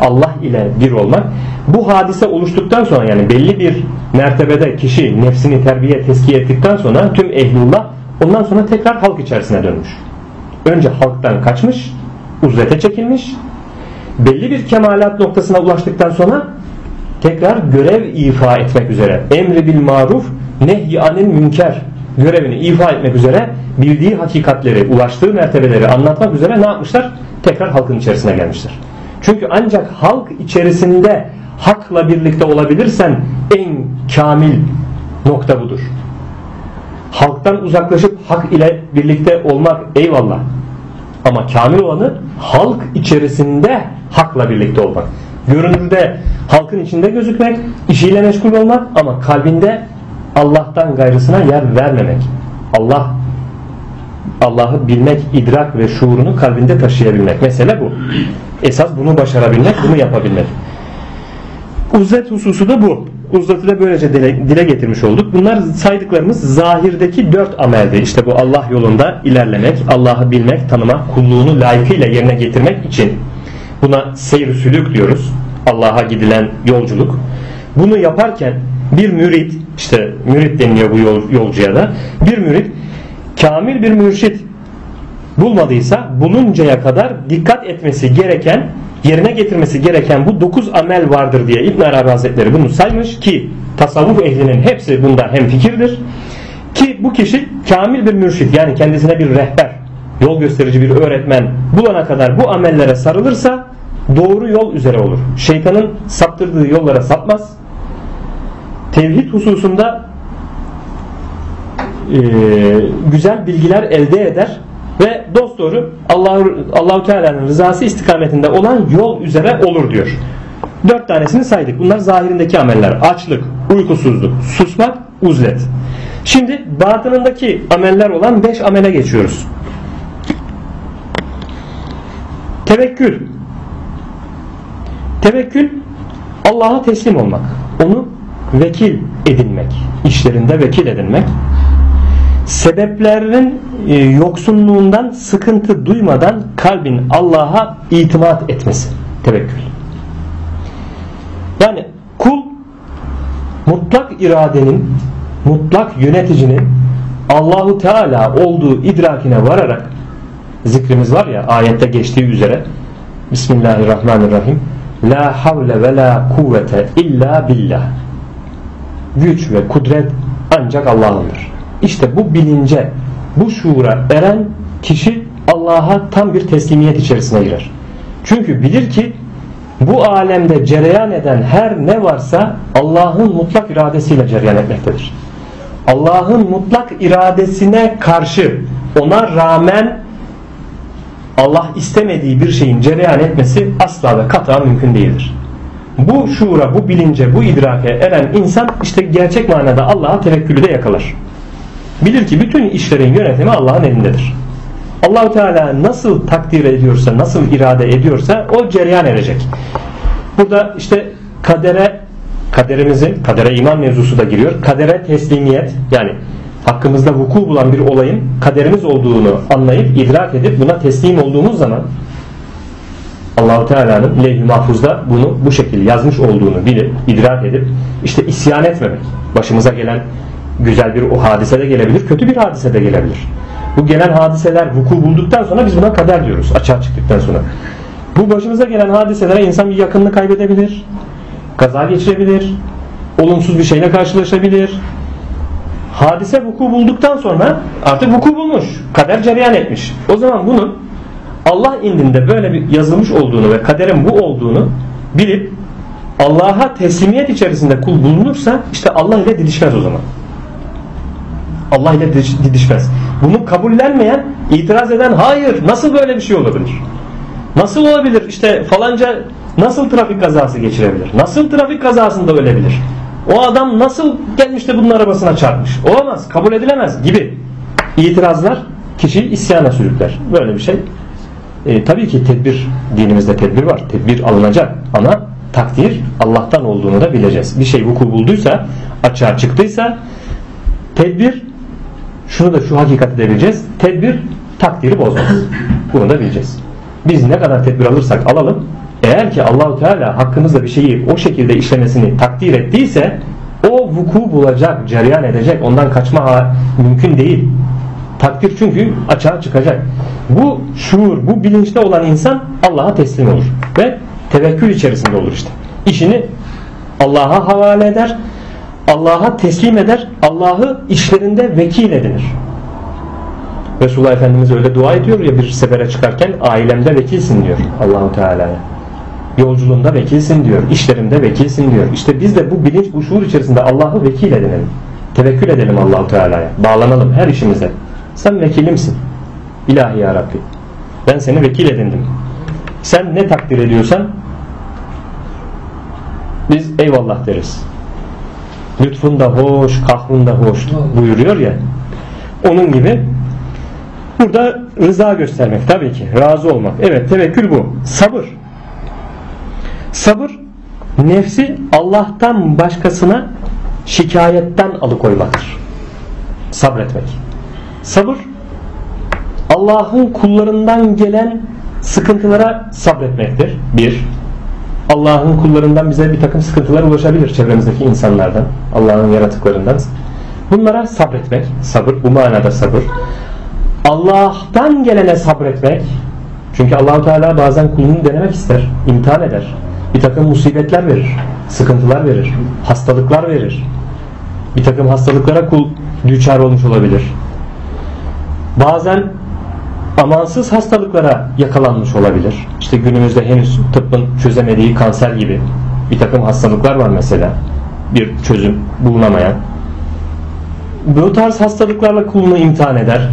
Allah ile bir olmak. Bu hadise oluştuktan sonra yani belli bir mertebede kişi nefsini terbiye, teskiye ettikten sonra tüm ehlullah ondan sonra tekrar halk içerisine dönmüş. Önce halktan kaçmış, uzlete çekilmiş. Belli bir kemalat noktasına ulaştıktan sonra tekrar görev ifa etmek üzere emri bil maruf nehy anil münker görevini ifa etmek üzere bildiği hakikatleri, ulaştığı mertebeleri anlatmak üzere ne yapmışlar? Tekrar halkın içerisine gelmişler. Çünkü ancak halk içerisinde hakla birlikte olabilirsen en kamil nokta budur. Halktan uzaklaşıp hak ile birlikte olmak eyvallah. Ama kamil olanı halk içerisinde hakla birlikte olmak. Görünürde halkın içinde gözükmek, işiyle meşgul olmak ama kalbinde Allah'tan gayrısına yer vermemek. Allah Allah'ı bilmek, idrak ve şuurunu kalbinde taşıyabilmek. Mesele bu. Esas bunu başarabilmek, bunu yapabilmek. Uzlet hususu da bu. Uzlet'i de böylece dile, dile getirmiş olduk. Bunlar saydıklarımız zahirdeki dört ameldi. İşte bu Allah yolunda ilerlemek, Allah'ı bilmek, tanımak, kulluğunu layıkıyla yerine getirmek için buna seyr sülük diyoruz. Allah'a gidilen yolculuk. Bunu yaparken bir mürit, işte mürit deniliyor bu yol, yolcuya da, bir mürit kamil bir mürşit bulmadıysa buluncaya kadar dikkat etmesi gereken yerine getirmesi gereken bu dokuz amel vardır diye İbn Arabi Hazretleri bunu saymış ki tasavvuf ehlinin hepsi bunda hem fikirdir ki bu kişi kamil bir mürşit yani kendisine bir rehber yol gösterici bir öğretmen bulana kadar bu amellere sarılırsa doğru yol üzere olur. Şeytanın saptırdığı yollara sapmaz. Tevhid hususunda e, güzel bilgiler elde eder ve dost doğru Allah Allahu Teala'nın rızası istikametinde olan yol üzere olur diyor. Dört tanesini saydık. Bunlar zahirindeki ameller. Açlık, uykusuzluk, susmak, uzlet. Şimdi batınındaki ameller olan beş amele geçiyoruz. Tevekkül. Tevekkül Allah'a teslim olmak. Onu vekil edinmek. işlerinde vekil edinmek sebeplerinin e, yoksunluğundan sıkıntı duymadan kalbin Allah'a itimat etmesi tevekkül. Yani kul mutlak iradenin mutlak yöneticinin Allahu Teala olduğu idrakine vararak zikrimiz var ya ayette geçtiği üzere Bismillahirrahmanirrahim La havle ve la kuvvete illa billah Güç ve kudret ancak Allah'ındır. İşte bu bilince, bu şuura eren kişi Allah'a tam bir teslimiyet içerisine girer. Çünkü bilir ki bu alemde cereyan eden her ne varsa Allah'ın mutlak iradesiyle cereyan etmektedir. Allah'ın mutlak iradesine karşı ona rağmen Allah istemediği bir şeyin cereyan etmesi asla ve kata mümkün değildir. Bu şuura, bu bilince, bu idrake eren insan işte gerçek manada Allah'a tevekkülü de yakalar. Bilir ki bütün işlerin yönetimi Allah'ın elindedir. Allahu Teala nasıl takdir ediyorsa, nasıl irade ediyorsa o cereyan edecek. Burada işte kadere kaderimizin, kadere iman mevzusu da giriyor. Kadere teslimiyet yani hakkımızda vuku bulan bir olayın kaderimiz olduğunu anlayıp idrak edip buna teslim olduğumuz zaman Allahu Teala'nın levh-i mahfuzda bunu bu şekilde yazmış olduğunu bilip idrak edip işte isyan etmemek. Başımıza gelen güzel bir o hadise de gelebilir, kötü bir hadise de gelebilir. Bu gelen hadiseler vuku bulduktan sonra biz buna kader diyoruz açığa çıktıktan sonra. Bu başımıza gelen hadiselere insan bir yakınını kaybedebilir, kaza geçirebilir, olumsuz bir şeyle karşılaşabilir. Hadise vuku bulduktan sonra artık vuku bulmuş, kader cereyan etmiş. O zaman bunun Allah indinde böyle bir yazılmış olduğunu ve kaderin bu olduğunu bilip Allah'a teslimiyet içerisinde kul bulunursa işte Allah ile didişmez o zaman. Allah ile didişmez. Bunu kabullenmeyen, itiraz eden hayır nasıl böyle bir şey olabilir? Nasıl olabilir? İşte falanca nasıl trafik kazası geçirebilir? Nasıl trafik kazasında ölebilir? O adam nasıl gelmiş de bunun arabasına çarpmış? Olamaz, kabul edilemez gibi itirazlar kişiyi isyana sürükler. Böyle bir şey. E, tabii ki tedbir, dinimizde tedbir var. Tedbir alınacak ama takdir Allah'tan olduğunu da bileceğiz. Bir şey vuku bulduysa, açığa çıktıysa tedbir şunu da şu hakikati de bileceğiz. Tedbir takdiri bozmaz. Bunu da bileceğiz. Biz ne kadar tedbir alırsak alalım eğer ki Allahu Teala hakkımızda bir şeyi o şekilde işlemesini takdir ettiyse o vuku bulacak, cereyan edecek. Ondan kaçma mümkün değil. Takdir çünkü açığa çıkacak. Bu şuur, bu bilinçte olan insan Allah'a teslim olur. Ve tevekkül içerisinde olur işte. İşini Allah'a havale eder Allah'a teslim eder, Allah'ı işlerinde vekil edinir. Resulullah Efendimiz öyle dua ediyor ya bir sefere çıkarken ailemde vekilsin diyor Allahu Teala'ya. Yolculuğunda vekilsin diyor, işlerimde vekilsin diyor. İşte biz de bu bilinç, bu şuur içerisinde Allah'ı vekil edinelim. Tevekkül edelim Allahu Teala'ya. Bağlanalım her işimize. Sen vekilimsin. İlahi ya Rabbi. Ben seni vekil edindim. Sen ne takdir ediyorsan biz eyvallah deriz lütfun da hoş, kahrun da hoş buyuruyor ya. Onun gibi Burada rıza göstermek tabii ki. Razı olmak. Evet tevekkül bu. Sabır. Sabır nefsi Allah'tan başkasına şikayetten alıkoymaktır. Sabretmek. Sabır Allah'ın kullarından gelen sıkıntılara sabretmektir. Bir. Allah'ın kullarından bize bir takım sıkıntılar ulaşabilir çevremizdeki insanlardan. Allah'ın yaratıklarından. Bunlara sabretmek. Sabır. Bu manada sabır. Allah'tan gelene sabretmek. Çünkü Allahu Teala bazen kulunu denemek ister. imtihan eder. Bir takım musibetler verir. Sıkıntılar verir. Hastalıklar verir. Bir takım hastalıklara kul düçar olmuş olabilir. Bazen amansız hastalıklara yakalanmış olabilir. İşte günümüzde henüz tıbbın çözemediği kanser gibi bir takım hastalıklar var mesela. Bir çözüm bulunamayan. Bu tarz hastalıklarla kulunu imtihan eder.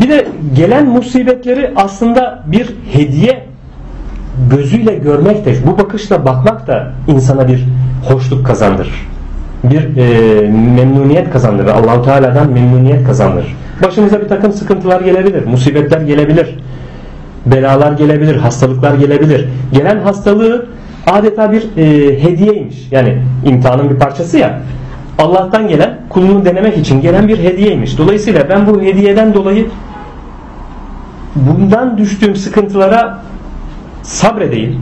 Bir de gelen musibetleri aslında bir hediye gözüyle görmek de, bu bakışla bakmak da insana bir hoşluk kazandırır. Bir e, memnuniyet kazandırır. Allahu Teala'dan memnuniyet kazandırır. Başımıza bir takım sıkıntılar gelebilir, musibetler gelebilir, belalar gelebilir, hastalıklar gelebilir. Gelen hastalığı adeta bir e, hediyeymiş. Yani imtihanın bir parçası ya. Allah'tan gelen kulunu denemek için gelen bir hediyeymiş. Dolayısıyla ben bu hediyeden dolayı bundan düştüğüm sıkıntılara sabredeyim.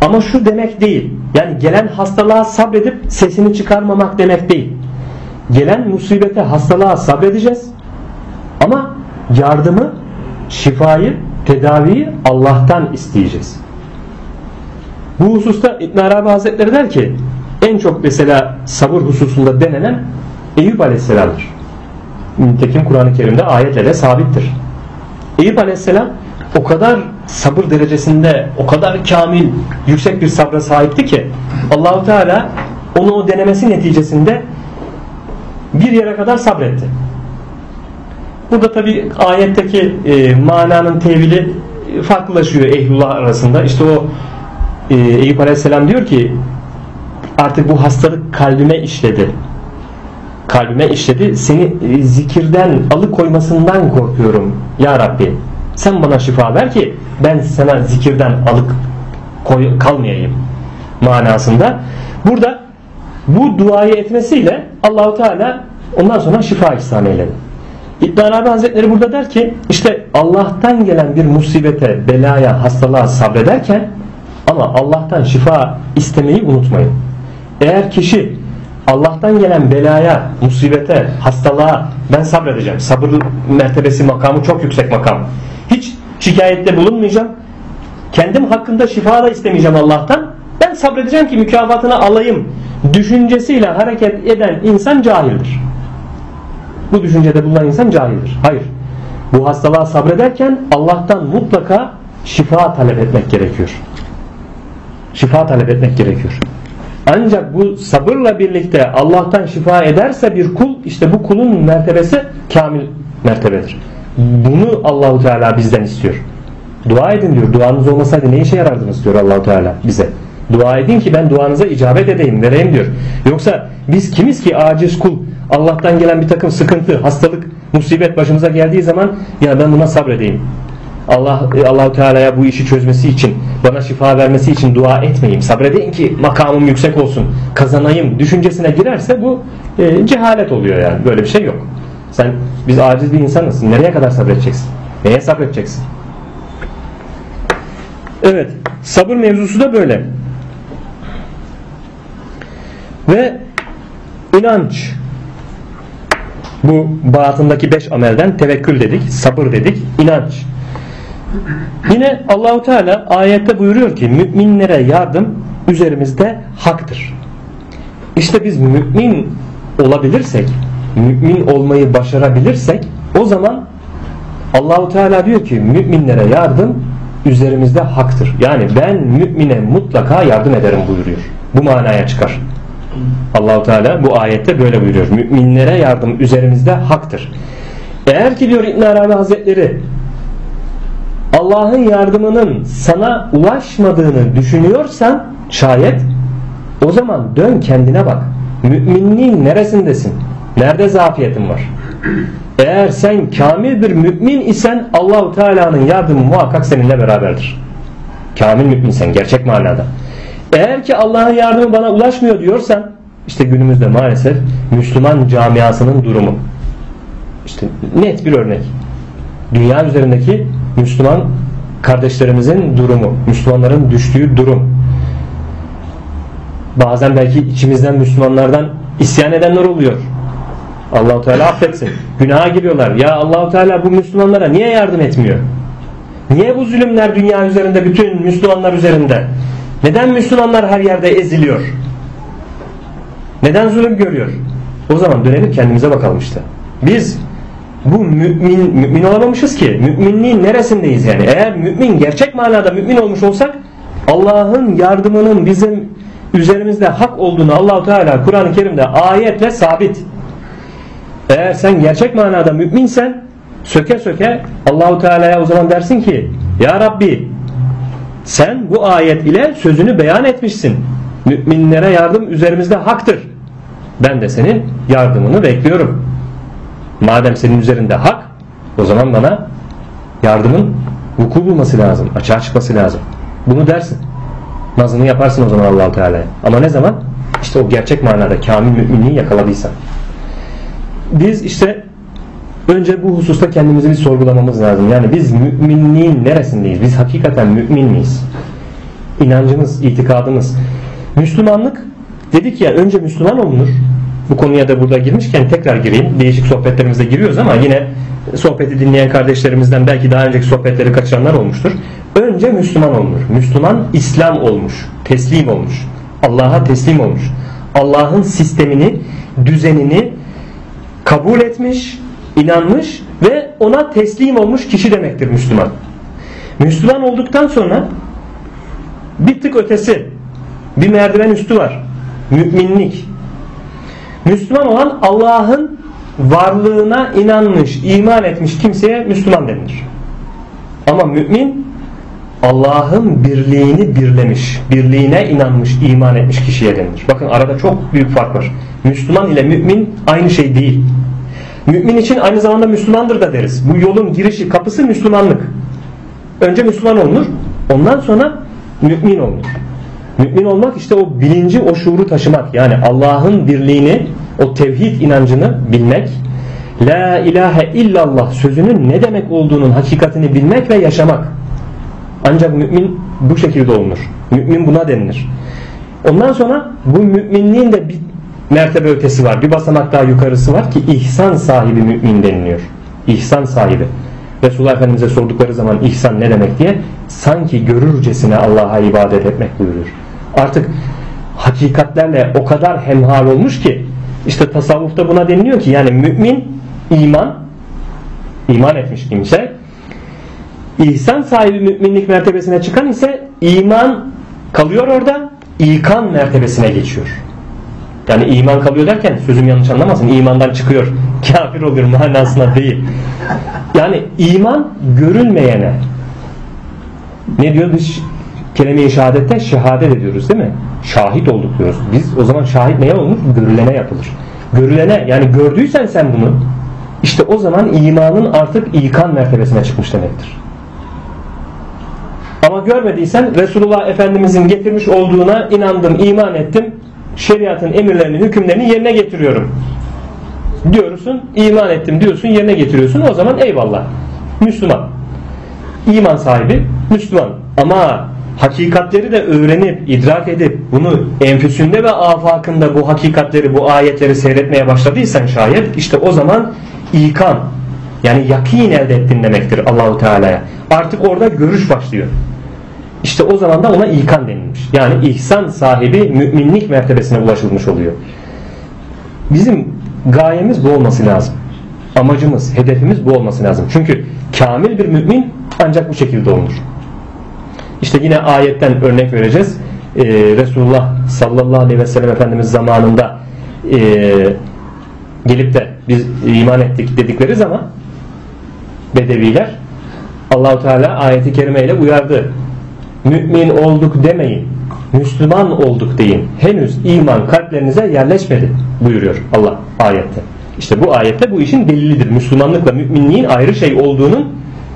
Ama şu demek değil. Yani gelen hastalığa sabredip sesini çıkarmamak demek değil. Gelen musibete, hastalığa sabredeceğiz. Ama yardımı, şifayı, tedaviyi Allah'tan isteyeceğiz. Bu hususta İbn Arabi Hazretleri der ki en çok mesela sabır hususunda denenen Eyüp Aleyhisselam'dır. Nitekim Kur'an-ı Kerim'de ayetle de sabittir. Eyüp Aleyhisselam o kadar sabır derecesinde o kadar kamil yüksek bir sabra sahipti ki Allahu Teala onu o denemesi neticesinde bir yere kadar sabretti. Burada tabi ayetteki e, mananın tevili farklılaşıyor ehlullah arasında. İşte o e, Eyüp Aleyhisselam diyor ki artık bu hastalık kalbime işledi. Kalbime işledi. Seni e, zikirden alıkoymasından korkuyorum ya Rabbi. Sen bana şifa ver ki ben sana zikirden alık koy, kalmayayım manasında. Burada bu duayı etmesiyle Allahu Teala ondan sonra şifa ihsan eyledi. İbn Arabi Hazretleri burada der ki işte Allah'tan gelen bir musibete, belaya, hastalığa sabrederken ama Allah'tan şifa istemeyi unutmayın. Eğer kişi Allah'tan gelen belaya, musibete, hastalığa ben sabredeceğim. Sabır mertebesi makamı çok yüksek makam. Hiç şikayette bulunmayacağım. Kendim hakkında şifa da istemeyeceğim Allah'tan. Ben sabredeceğim ki mükafatını alayım. Düşüncesiyle hareket eden insan cahildir. Bu düşüncede bulunan insan cahildir. Hayır. Bu hastalığa sabrederken Allah'tan mutlaka şifa talep etmek gerekiyor. Şifa talep etmek gerekiyor. Ancak bu sabırla birlikte Allah'tan şifa ederse bir kul işte bu kulun mertebesi kamil mertebedir. Bunu Allahu Teala bizden istiyor. Dua edin diyor. Duanız olmasaydı ne işe yarardınız diyor Allahu Teala bize. Dua edin ki ben duanıza icabet edeyim, vereyim diyor. Yoksa biz kimiz ki aciz kul Allah'tan gelen bir takım sıkıntı, hastalık, musibet başımıza geldiği zaman ya ben buna sabredeyim. Allah Allahu Teala'ya bu işi çözmesi için, bana şifa vermesi için dua etmeyeyim. Sabredeyim ki makamım yüksek olsun, kazanayım düşüncesine girerse bu e, cehalet oluyor yani. Böyle bir şey yok. Sen biz aciz bir insanız. Nereye kadar sabredeceksin? Neye sabredeceksin? Evet, sabır mevzusu da böyle. Ve inanç bu batındaki beş amelden tevekkül dedik, sabır dedik, inanç. Yine Allahu Teala ayette buyuruyor ki müminlere yardım üzerimizde haktır. İşte biz mümin olabilirsek, mümin olmayı başarabilirsek o zaman Allahu Teala diyor ki müminlere yardım üzerimizde haktır. Yani ben mümine mutlaka yardım ederim buyuruyor. Bu manaya çıkar. Allahu Teala bu ayette böyle buyuruyor. Müminlere yardım üzerimizde haktır. Eğer ki diyor İbn Arabi Hazretleri Allah'ın yardımının sana ulaşmadığını düşünüyorsan şayet o zaman dön kendine bak. Müminliğin neresindesin? Nerede zafiyetin var? eğer sen kamil bir mümin isen Allahu Teala'nın yardımı muhakkak seninle beraberdir. Kamil müminsen gerçek manada. Eğer ki Allah'ın yardımı bana ulaşmıyor diyorsan işte günümüzde maalesef Müslüman camiasının durumu. İşte net bir örnek. Dünya üzerindeki Müslüman kardeşlerimizin durumu, Müslümanların düştüğü durum. Bazen belki içimizden Müslümanlardan isyan edenler oluyor. Allahu Teala affetsin. Günaha giriyorlar. Ya Allahu Teala bu Müslümanlara niye yardım etmiyor? Niye bu zulümler dünya üzerinde bütün Müslümanlar üzerinde? Neden Müslümanlar her yerde eziliyor? Neden zulüm görüyor? O zaman dönelim kendimize bakalım işte. Biz bu mümin mümin olamamışız ki. Müminliğin neresindeyiz yani? Eğer mümin gerçek manada mümin olmuş olsak Allah'ın yardımının bizim üzerimizde hak olduğunu Allahu Teala Kur'an-ı Kerim'de ayetle sabit. Eğer sen gerçek manada müminsen söke söke Allahu Teala'ya o zaman dersin ki Ya Rabbi sen bu ayet ile sözünü beyan etmişsin. Müminlere yardım üzerimizde haktır. Ben de senin yardımını bekliyorum. Madem senin üzerinde hak o zaman bana yardımın vuku bulması lazım. Açığa çıkması lazım. Bunu dersin. Nazını yaparsın o zaman Allahu Teala'ya. Ama ne zaman? İşte o gerçek manada kamil müminliği yakaladıysan. Biz işte önce bu hususta kendimizi bir sorgulamamız lazım. Yani biz müminliğin neresindeyiz? Biz hakikaten mümin miyiz? İnancımız, itikadımız. Müslümanlık dedik ya önce Müslüman olunur. Bu konuya da burada girmişken tekrar gireyim. Değişik sohbetlerimizde giriyoruz ama yine sohbeti dinleyen kardeşlerimizden belki daha önceki sohbetleri kaçıranlar olmuştur. Önce Müslüman olunur. Müslüman İslam olmuş, teslim olmuş. Allah'a teslim olmuş. Allah'ın sistemini, düzenini kabul etmiş, inanmış ve ona teslim olmuş kişi demektir Müslüman. Müslüman olduktan sonra bir tık ötesi bir merdiven üstü var. Müminlik. Müslüman olan Allah'ın varlığına inanmış, iman etmiş kimseye Müslüman denir. Ama mümin Allah'ın birliğini birlemiş, birliğine inanmış, iman etmiş kişiye denir. Bakın arada çok büyük fark var. Müslüman ile mümin aynı şey değil. Mümin için aynı zamanda Müslümandır da deriz. Bu yolun girişi, kapısı Müslümanlık. Önce Müslüman olunur, ondan sonra mümin olunur. Mümin olmak işte o bilinci, o şuuru taşımak. Yani Allah'ın birliğini, o tevhid inancını bilmek, La ilahe illallah sözünün ne demek olduğunun hakikatini bilmek ve yaşamak. Ancak mümin bu şekilde olunur. Mümin buna denilir. Ondan sonra bu müminliğin de bir mertebe ötesi var. Bir basamak daha yukarısı var ki ihsan sahibi mümin deniliyor. İhsan sahibi. Resulullah Efendimiz'e sordukları zaman ihsan ne demek diye sanki görürcesine Allah'a ibadet etmek buyuruyor. Artık hakikatlerle o kadar hemhal olmuş ki işte tasavvufta buna deniliyor ki yani mümin iman iman etmiş kimse ihsan sahibi müminlik mertebesine çıkan ise iman kalıyor orada ikan mertebesine geçiyor. Yani iman kalıyor derken sözüm yanlış anlamasın. imandan çıkıyor. <laughs> Kafir oluyor manasına değil. Yani iman görülmeyene ne diyor biz kelime-i şehadette şehadet ediyoruz değil mi? Şahit olduk diyoruz. Biz o zaman şahit neye olur? Görülene yapılır. Görülene yani gördüysen sen bunu işte o zaman imanın artık ikan mertebesine çıkmış demektir. Ama görmediysen Resulullah Efendimizin getirmiş olduğuna inandım, iman ettim. Şeriatın emirlerini, hükümlerini yerine getiriyorum. Diyorsun, iman ettim diyorsun, yerine getiriyorsun. O zaman eyvallah. Müslüman. İman sahibi Müslüman. Ama hakikatleri de öğrenip, idrak edip bunu enfüsünde ve afakında bu hakikatleri, bu ayetleri seyretmeye başladıysan şayet işte o zaman ikan yani yakin elde ettin demektir Allahu Teala'ya. Artık orada görüş başlıyor. İşte o zaman da ona ikan denilmiş. Yani ihsan sahibi müminlik mertebesine ulaşılmış oluyor. Bizim gayemiz bu olması lazım. Amacımız, hedefimiz bu olması lazım. Çünkü kamil bir mümin ancak bu şekilde olunur. İşte yine ayetten örnek vereceğiz. Ee, Resulullah sallallahu aleyhi ve sellem Efendimiz zamanında e, gelip de biz iman ettik dedikleri zaman Bedeviler Allahu Teala ayeti kerimeyle uyardı. Mümin olduk demeyin. Müslüman olduk deyin. Henüz iman kalplerinize yerleşmedi buyuruyor Allah ayette. İşte bu ayette bu işin delilidir. Müslümanlıkla müminliğin ayrı şey olduğunun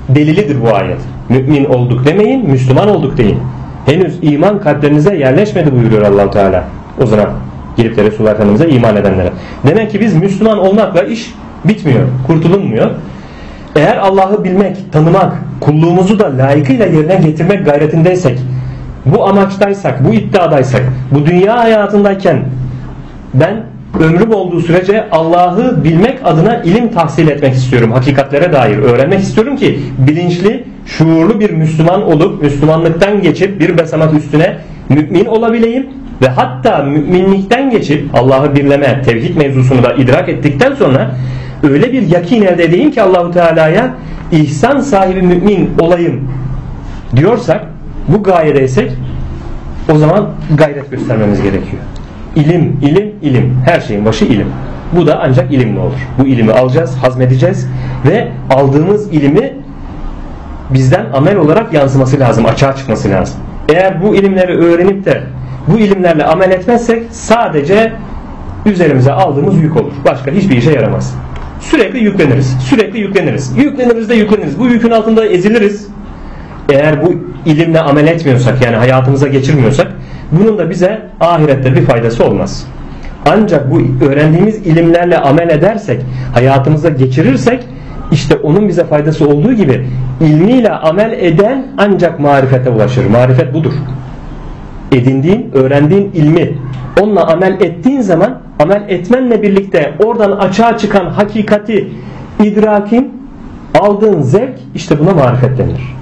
delilidir bu ayet. Mümin olduk demeyin, Müslüman olduk deyin. Henüz iman kalplerinize yerleşmedi buyuruyor allah Teala. O zaman gelip de Resulullah Efendimiz'e iman edenlere. Demek ki biz Müslüman olmakla iş bitmiyor, kurtulunmuyor. Eğer Allah'ı bilmek, tanımak, kulluğumuzu da layıkıyla yerine getirmek gayretindeysek, bu amaçtaysak, bu iddiadaysak, bu dünya hayatındayken ben ömrüm olduğu sürece Allah'ı bilmek adına ilim tahsil etmek istiyorum. Hakikatlere dair öğrenmek istiyorum ki bilinçli, şuurlu bir Müslüman olup Müslümanlıktan geçip bir basamak üstüne mümin olabileyim ve hatta müminlikten geçip Allah'ı birleme, tevhid mevzusunu da idrak ettikten sonra öyle bir yakin elde edeyim ki Allahu Teala'ya ihsan sahibi mümin olayım diyorsak bu gayedeysek o zaman gayret göstermemiz gerekiyor. İlim, ilim, ilim. Her şeyin başı ilim. Bu da ancak ilimle olur. Bu ilimi alacağız, hazmedeceğiz ve aldığımız ilimi bizden amel olarak yansıması lazım, açığa çıkması lazım. Eğer bu ilimleri öğrenip de bu ilimlerle amel etmezsek sadece üzerimize aldığımız yük olur. Başka hiçbir işe yaramaz. Sürekli yükleniriz. Sürekli yükleniriz. Yükleniriz de yükleniriz. Bu yükün altında eziliriz. Eğer bu ilimle amel etmiyorsak yani hayatımıza geçirmiyorsak bunun da bize ahirette bir faydası olmaz. Ancak bu öğrendiğimiz ilimlerle amel edersek, hayatımıza geçirirsek işte onun bize faydası olduğu gibi ilmiyle amel eden ancak marifete ulaşır. Marifet budur. Edindiğin, öğrendiğin ilmi onunla amel ettiğin zaman amel etmenle birlikte oradan açığa çıkan hakikati idrakin aldığın zevk işte buna marifet denir.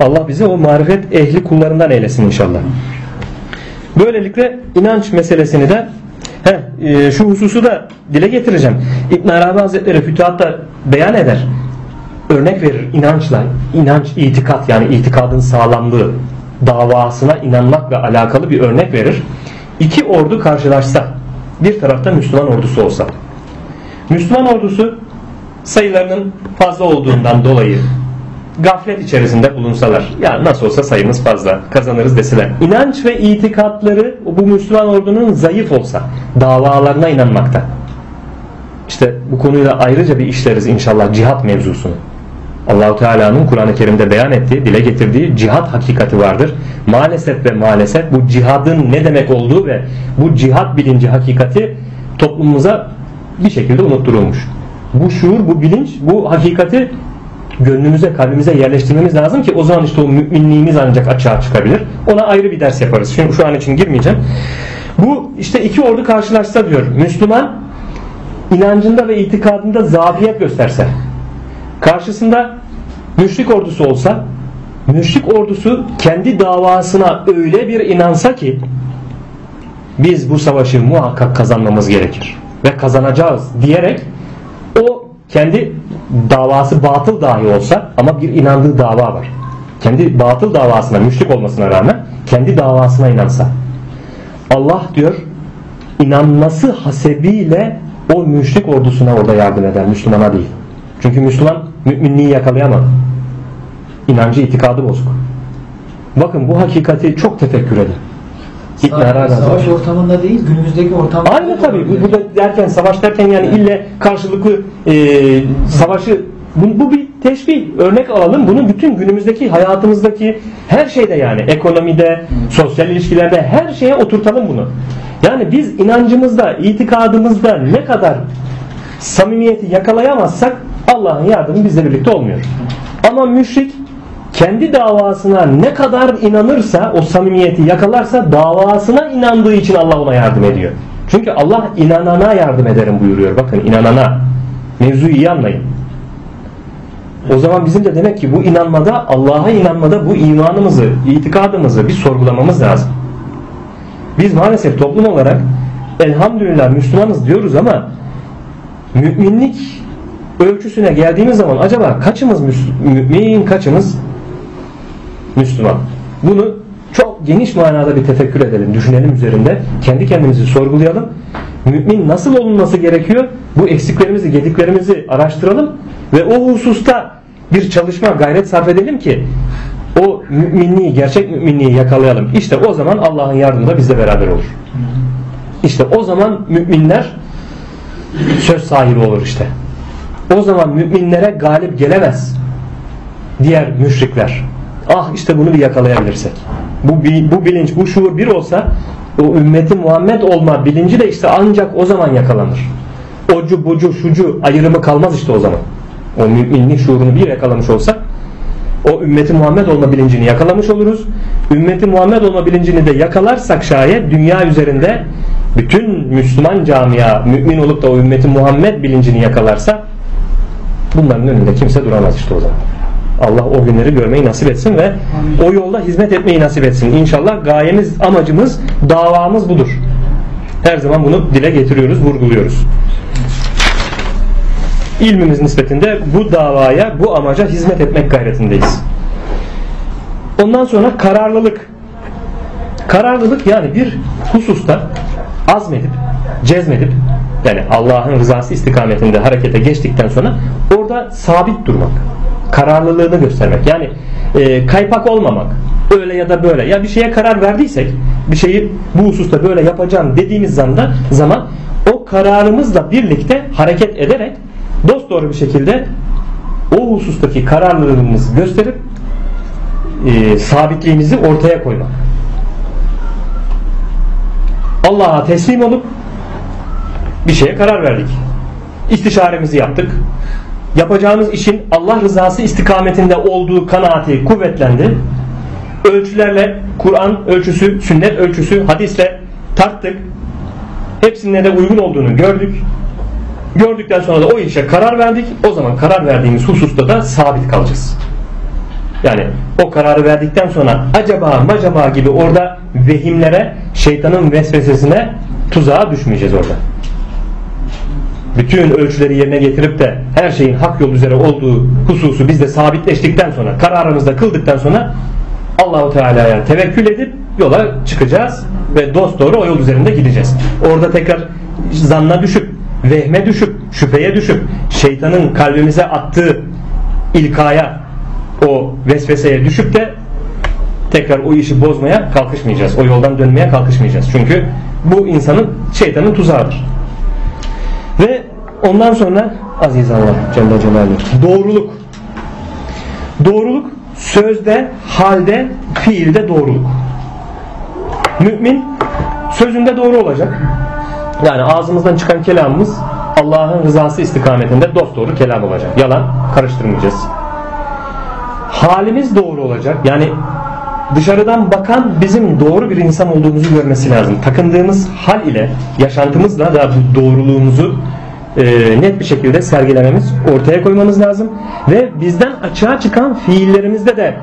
Allah bizi o marifet ehli kullarından eylesin inşallah. Böylelikle inanç meselesini de he, e, şu hususu da dile getireceğim. İbn Arabi Hazretleri Fütuhat'ta beyan eder. Örnek verir inançla, inanç, itikat yani itikadın sağlamlığı davasına inanmakla alakalı bir örnek verir. İki ordu karşılaşsa, bir tarafta Müslüman ordusu olsa. Müslüman ordusu sayılarının fazla olduğundan dolayı gaflet içerisinde bulunsalar ya nasıl olsa sayımız fazla kazanırız deseler. İnanç ve itikatları bu Müslüman ordunun zayıf olsa davalarına inanmakta. İşte bu konuyu da ayrıca bir işleriz inşallah cihat mevzusunu Allahu Teala'nın Kur'an-ı Kerim'de beyan ettiği, dile getirdiği cihat hakikati vardır. Maalesef ve maalesef bu cihadın ne demek olduğu ve bu cihat bilinci hakikati toplumumuza bir şekilde unutturulmuş. Bu şuur, bu bilinç, bu hakikati gönlümüze, kalbimize yerleştirmemiz lazım ki o zaman işte o müminliğimiz ancak açığa çıkabilir. Ona ayrı bir ders yaparız. Şimdi şu an için girmeyeceğim. Bu işte iki ordu karşılaşsa diyor. Müslüman inancında ve itikadında zafiyet gösterse karşısında müşrik ordusu olsa müşrik ordusu kendi davasına öyle bir inansa ki biz bu savaşı muhakkak kazanmamız gerekir ve kazanacağız diyerek o kendi davası batıl dahi olsa ama bir inandığı dava var. Kendi batıl davasına müşrik olmasına rağmen kendi davasına inansa. Allah diyor inanması hasebiyle o müşrik ordusuna orada yardım eder. Müslümana değil. Çünkü Müslüman müminliği yakalayamaz. İnancı itikadı bozuk. Bakın bu hakikati çok tefekkür edin. Sadece savaş ortamında değil günümüzdeki ortamda. Aynı tabii. Bu, burada derken savaş derken yani ille karşılıklı e, savaşı bu, bu bir teşbih örnek alalım. Bunu bütün günümüzdeki hayatımızdaki her şeyde yani ekonomide, sosyal ilişkilerde her şeye oturtalım bunu. Yani biz inancımızda, itikadımızda ne kadar samimiyeti yakalayamazsak Allah'ın yardımı bizle birlikte olmuyor. Ama müşrik kendi davasına ne kadar inanırsa o samimiyeti yakalarsa davasına inandığı için Allah ona yardım ediyor. Çünkü Allah inanana yardım ederim buyuruyor. Bakın inanana. Mevzuyu iyi anlayın. O zaman bizim de demek ki bu inanmada Allah'a inanmada bu imanımızı, itikadımızı bir sorgulamamız lazım. Biz maalesef toplum olarak elhamdülillah Müslümanız diyoruz ama müminlik ölçüsüne geldiğimiz zaman acaba kaçımız mümin, kaçımız Müslüman? Bunu çok geniş manada bir tefekkür edelim, düşünelim üzerinde. Kendi kendimizi sorgulayalım. Mümin nasıl olunması gerekiyor? Bu eksiklerimizi, gediklerimizi araştıralım ve o hususta bir çalışma, gayret sarf edelim ki o müminliği, gerçek müminliği yakalayalım. İşte o zaman Allah'ın yardımı da bizle beraber olur. İşte o zaman müminler söz sahibi olur işte. O zaman müminlere galip gelemez diğer müşrikler. Ah işte bunu bir yakalayabilirsek. Bu, bu bilinç, bu şuur bir olsa o ümmeti Muhammed olma bilinci de işte ancak o zaman yakalanır. Ocu bucu şucu ayrımı kalmaz işte o zaman. O müminlik şuurunu bir yakalamış olsak o ümmeti Muhammed olma bilincini yakalamış oluruz. Ümmeti Muhammed olma bilincini de yakalarsak şayet dünya üzerinde bütün Müslüman camia mümin olup da o ümmeti Muhammed bilincini yakalarsa bunların önünde kimse duramaz işte o zaman. Allah o günleri görmeyi nasip etsin ve o yolda hizmet etmeyi nasip etsin. İnşallah gayemiz, amacımız, davamız budur. Her zaman bunu dile getiriyoruz, vurguluyoruz. İlmimiz nispetinde bu davaya, bu amaca hizmet etmek gayretindeyiz. Ondan sonra kararlılık. Kararlılık yani bir hususta azmedip, cezmedip yani Allah'ın rızası istikametinde harekete geçtikten sonra orada sabit durmak kararlılığını göstermek. Yani e, kaypak olmamak. Öyle ya da böyle. Ya bir şeye karar verdiysek, bir şeyi bu hususta böyle yapacağım dediğimiz zanda zaman o kararımızla birlikte hareket ederek dost doğru bir şekilde o husustaki kararlılığımızı gösterip e, sabitliğimizi ortaya koymak. Allah'a teslim olup bir şeye karar verdik. İstişaremizi yaptık yapacağımız işin Allah rızası istikametinde olduğu kanaati kuvvetlendi. Ölçülerle Kur'an ölçüsü, sünnet ölçüsü, hadisle tarttık. Hepsine de uygun olduğunu gördük. Gördükten sonra da o işe karar verdik. O zaman karar verdiğimiz hususta da sabit kalacağız. Yani o kararı verdikten sonra acaba macaba gibi orada vehimlere, şeytanın vesvesesine tuzağa düşmeyeceğiz orada bütün ölçüleri yerine getirip de her şeyin hak yol üzere olduğu hususu bizde sabitleştikten sonra kararımızda kıldıktan sonra Allahu Teala'ya tevekkül edip yola çıkacağız ve dost doğru o yol üzerinde gideceğiz. Orada tekrar zanna düşüp, vehme düşüp, şüpheye düşüp, şeytanın kalbimize attığı ilkaya, o vesveseye düşüp de tekrar o işi bozmaya kalkışmayacağız. O yoldan dönmeye kalkışmayacağız. Çünkü bu insanın şeytanın tuzağıdır. Ve ondan sonra aziz Allah Celle Celaluhu doğruluk. Doğruluk sözde, halde, fiilde doğruluk. Mümin sözünde doğru olacak. Yani ağzımızdan çıkan kelamımız Allah'ın rızası istikametinde dost doğru kelam olacak. Yalan karıştırmayacağız. Halimiz doğru olacak. Yani dışarıdan bakan bizim doğru bir insan olduğumuzu görmesi lazım. Takındığımız hal ile yaşantımızla da bu doğruluğumuzu e, net bir şekilde sergilememiz, ortaya koymamız lazım. Ve bizden açığa çıkan fiillerimizde de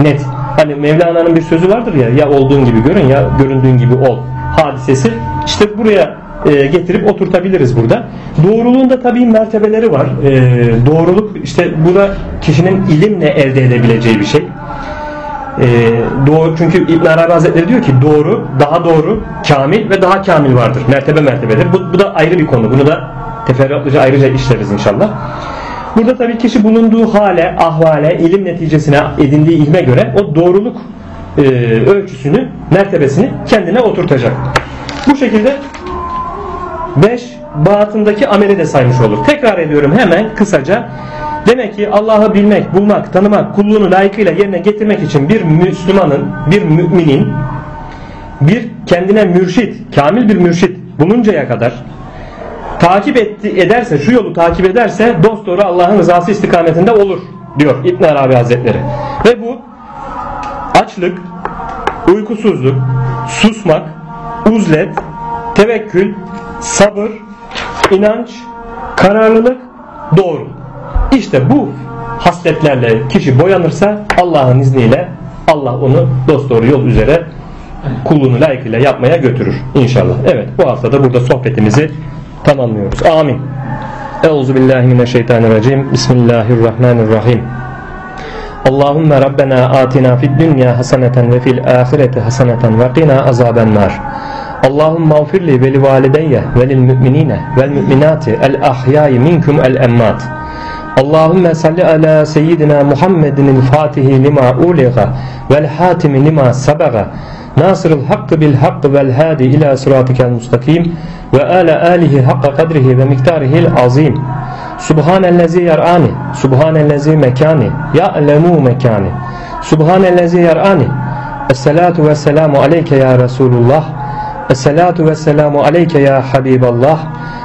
net. Hani Mevlana'nın bir sözü vardır ya ya olduğun gibi görün ya göründüğün gibi ol hadisesi. İşte buraya e, getirip oturtabiliriz burada. Doğruluğun da tabii mertebeleri var. E, doğruluk işte bu da kişinin ilimle elde edebileceği bir şey. E, doğru çünkü İbn Arabi Hazretleri diyor ki doğru, daha doğru, kamil ve daha kamil vardır. Mertebe mertebedir. Bu, bu da ayrı bir konu. Bunu da teferruatlıca ayrıca işleriz inşallah. Burada tabii kişi bulunduğu hale, ahvale, ilim neticesine edindiği ilme göre o doğruluk e, ölçüsünü, mertebesini kendine oturtacak. Bu şekilde 5 batındaki ameli de saymış olur. Tekrar ediyorum hemen kısaca. Demek ki Allah'ı bilmek, bulmak, tanımak, kulluğunu layıkıyla yerine getirmek için bir Müslümanın, bir müminin bir kendine mürşit, kamil bir mürşit buluncaya kadar takip etti, ederse, şu yolu takip ederse dost doğru Allah'ın rızası istikametinde olur diyor İbn Arabi Hazretleri. Ve bu açlık, uykusuzluk, susmak, uzlet, tevekkül, sabır, inanç, kararlılık, doğru. İşte bu hasletlerle kişi boyanırsa Allah'ın izniyle Allah onu dost doğru yol üzere kulluğunu layıkıyla yapmaya götürür inşallah. Evet bu haftada burada sohbetimizi tamamlıyoruz. Amin. Euzu billahi mineşşeytanirracim. Bismillahirrahmanirrahim. Allahümme Rabbena atina fid dünya haseneten ve fil ahireti haseneten ve qina azaben nar. Allahümme mağfirli ve li valideyye ve lil müminine vel müminati el ahyai minkum el emmat. Allahümme salli ala seyyidina Muhammedin fatihi lima uliga vel hatimi lima sabaga nasırıl hakkı bil hakkı vel hadi ila sıratikel mustakim ve ala alihi hakka kadrihi ve miktarihil azim. Subhanellezi yar'ani Subhanellezi mekani Ya'lemu mekani. Subhanellezi yar'ani. Esselatu ve selamu aleyke ya Resulullah. Esselatu ve selamu aleyke ya Habiballah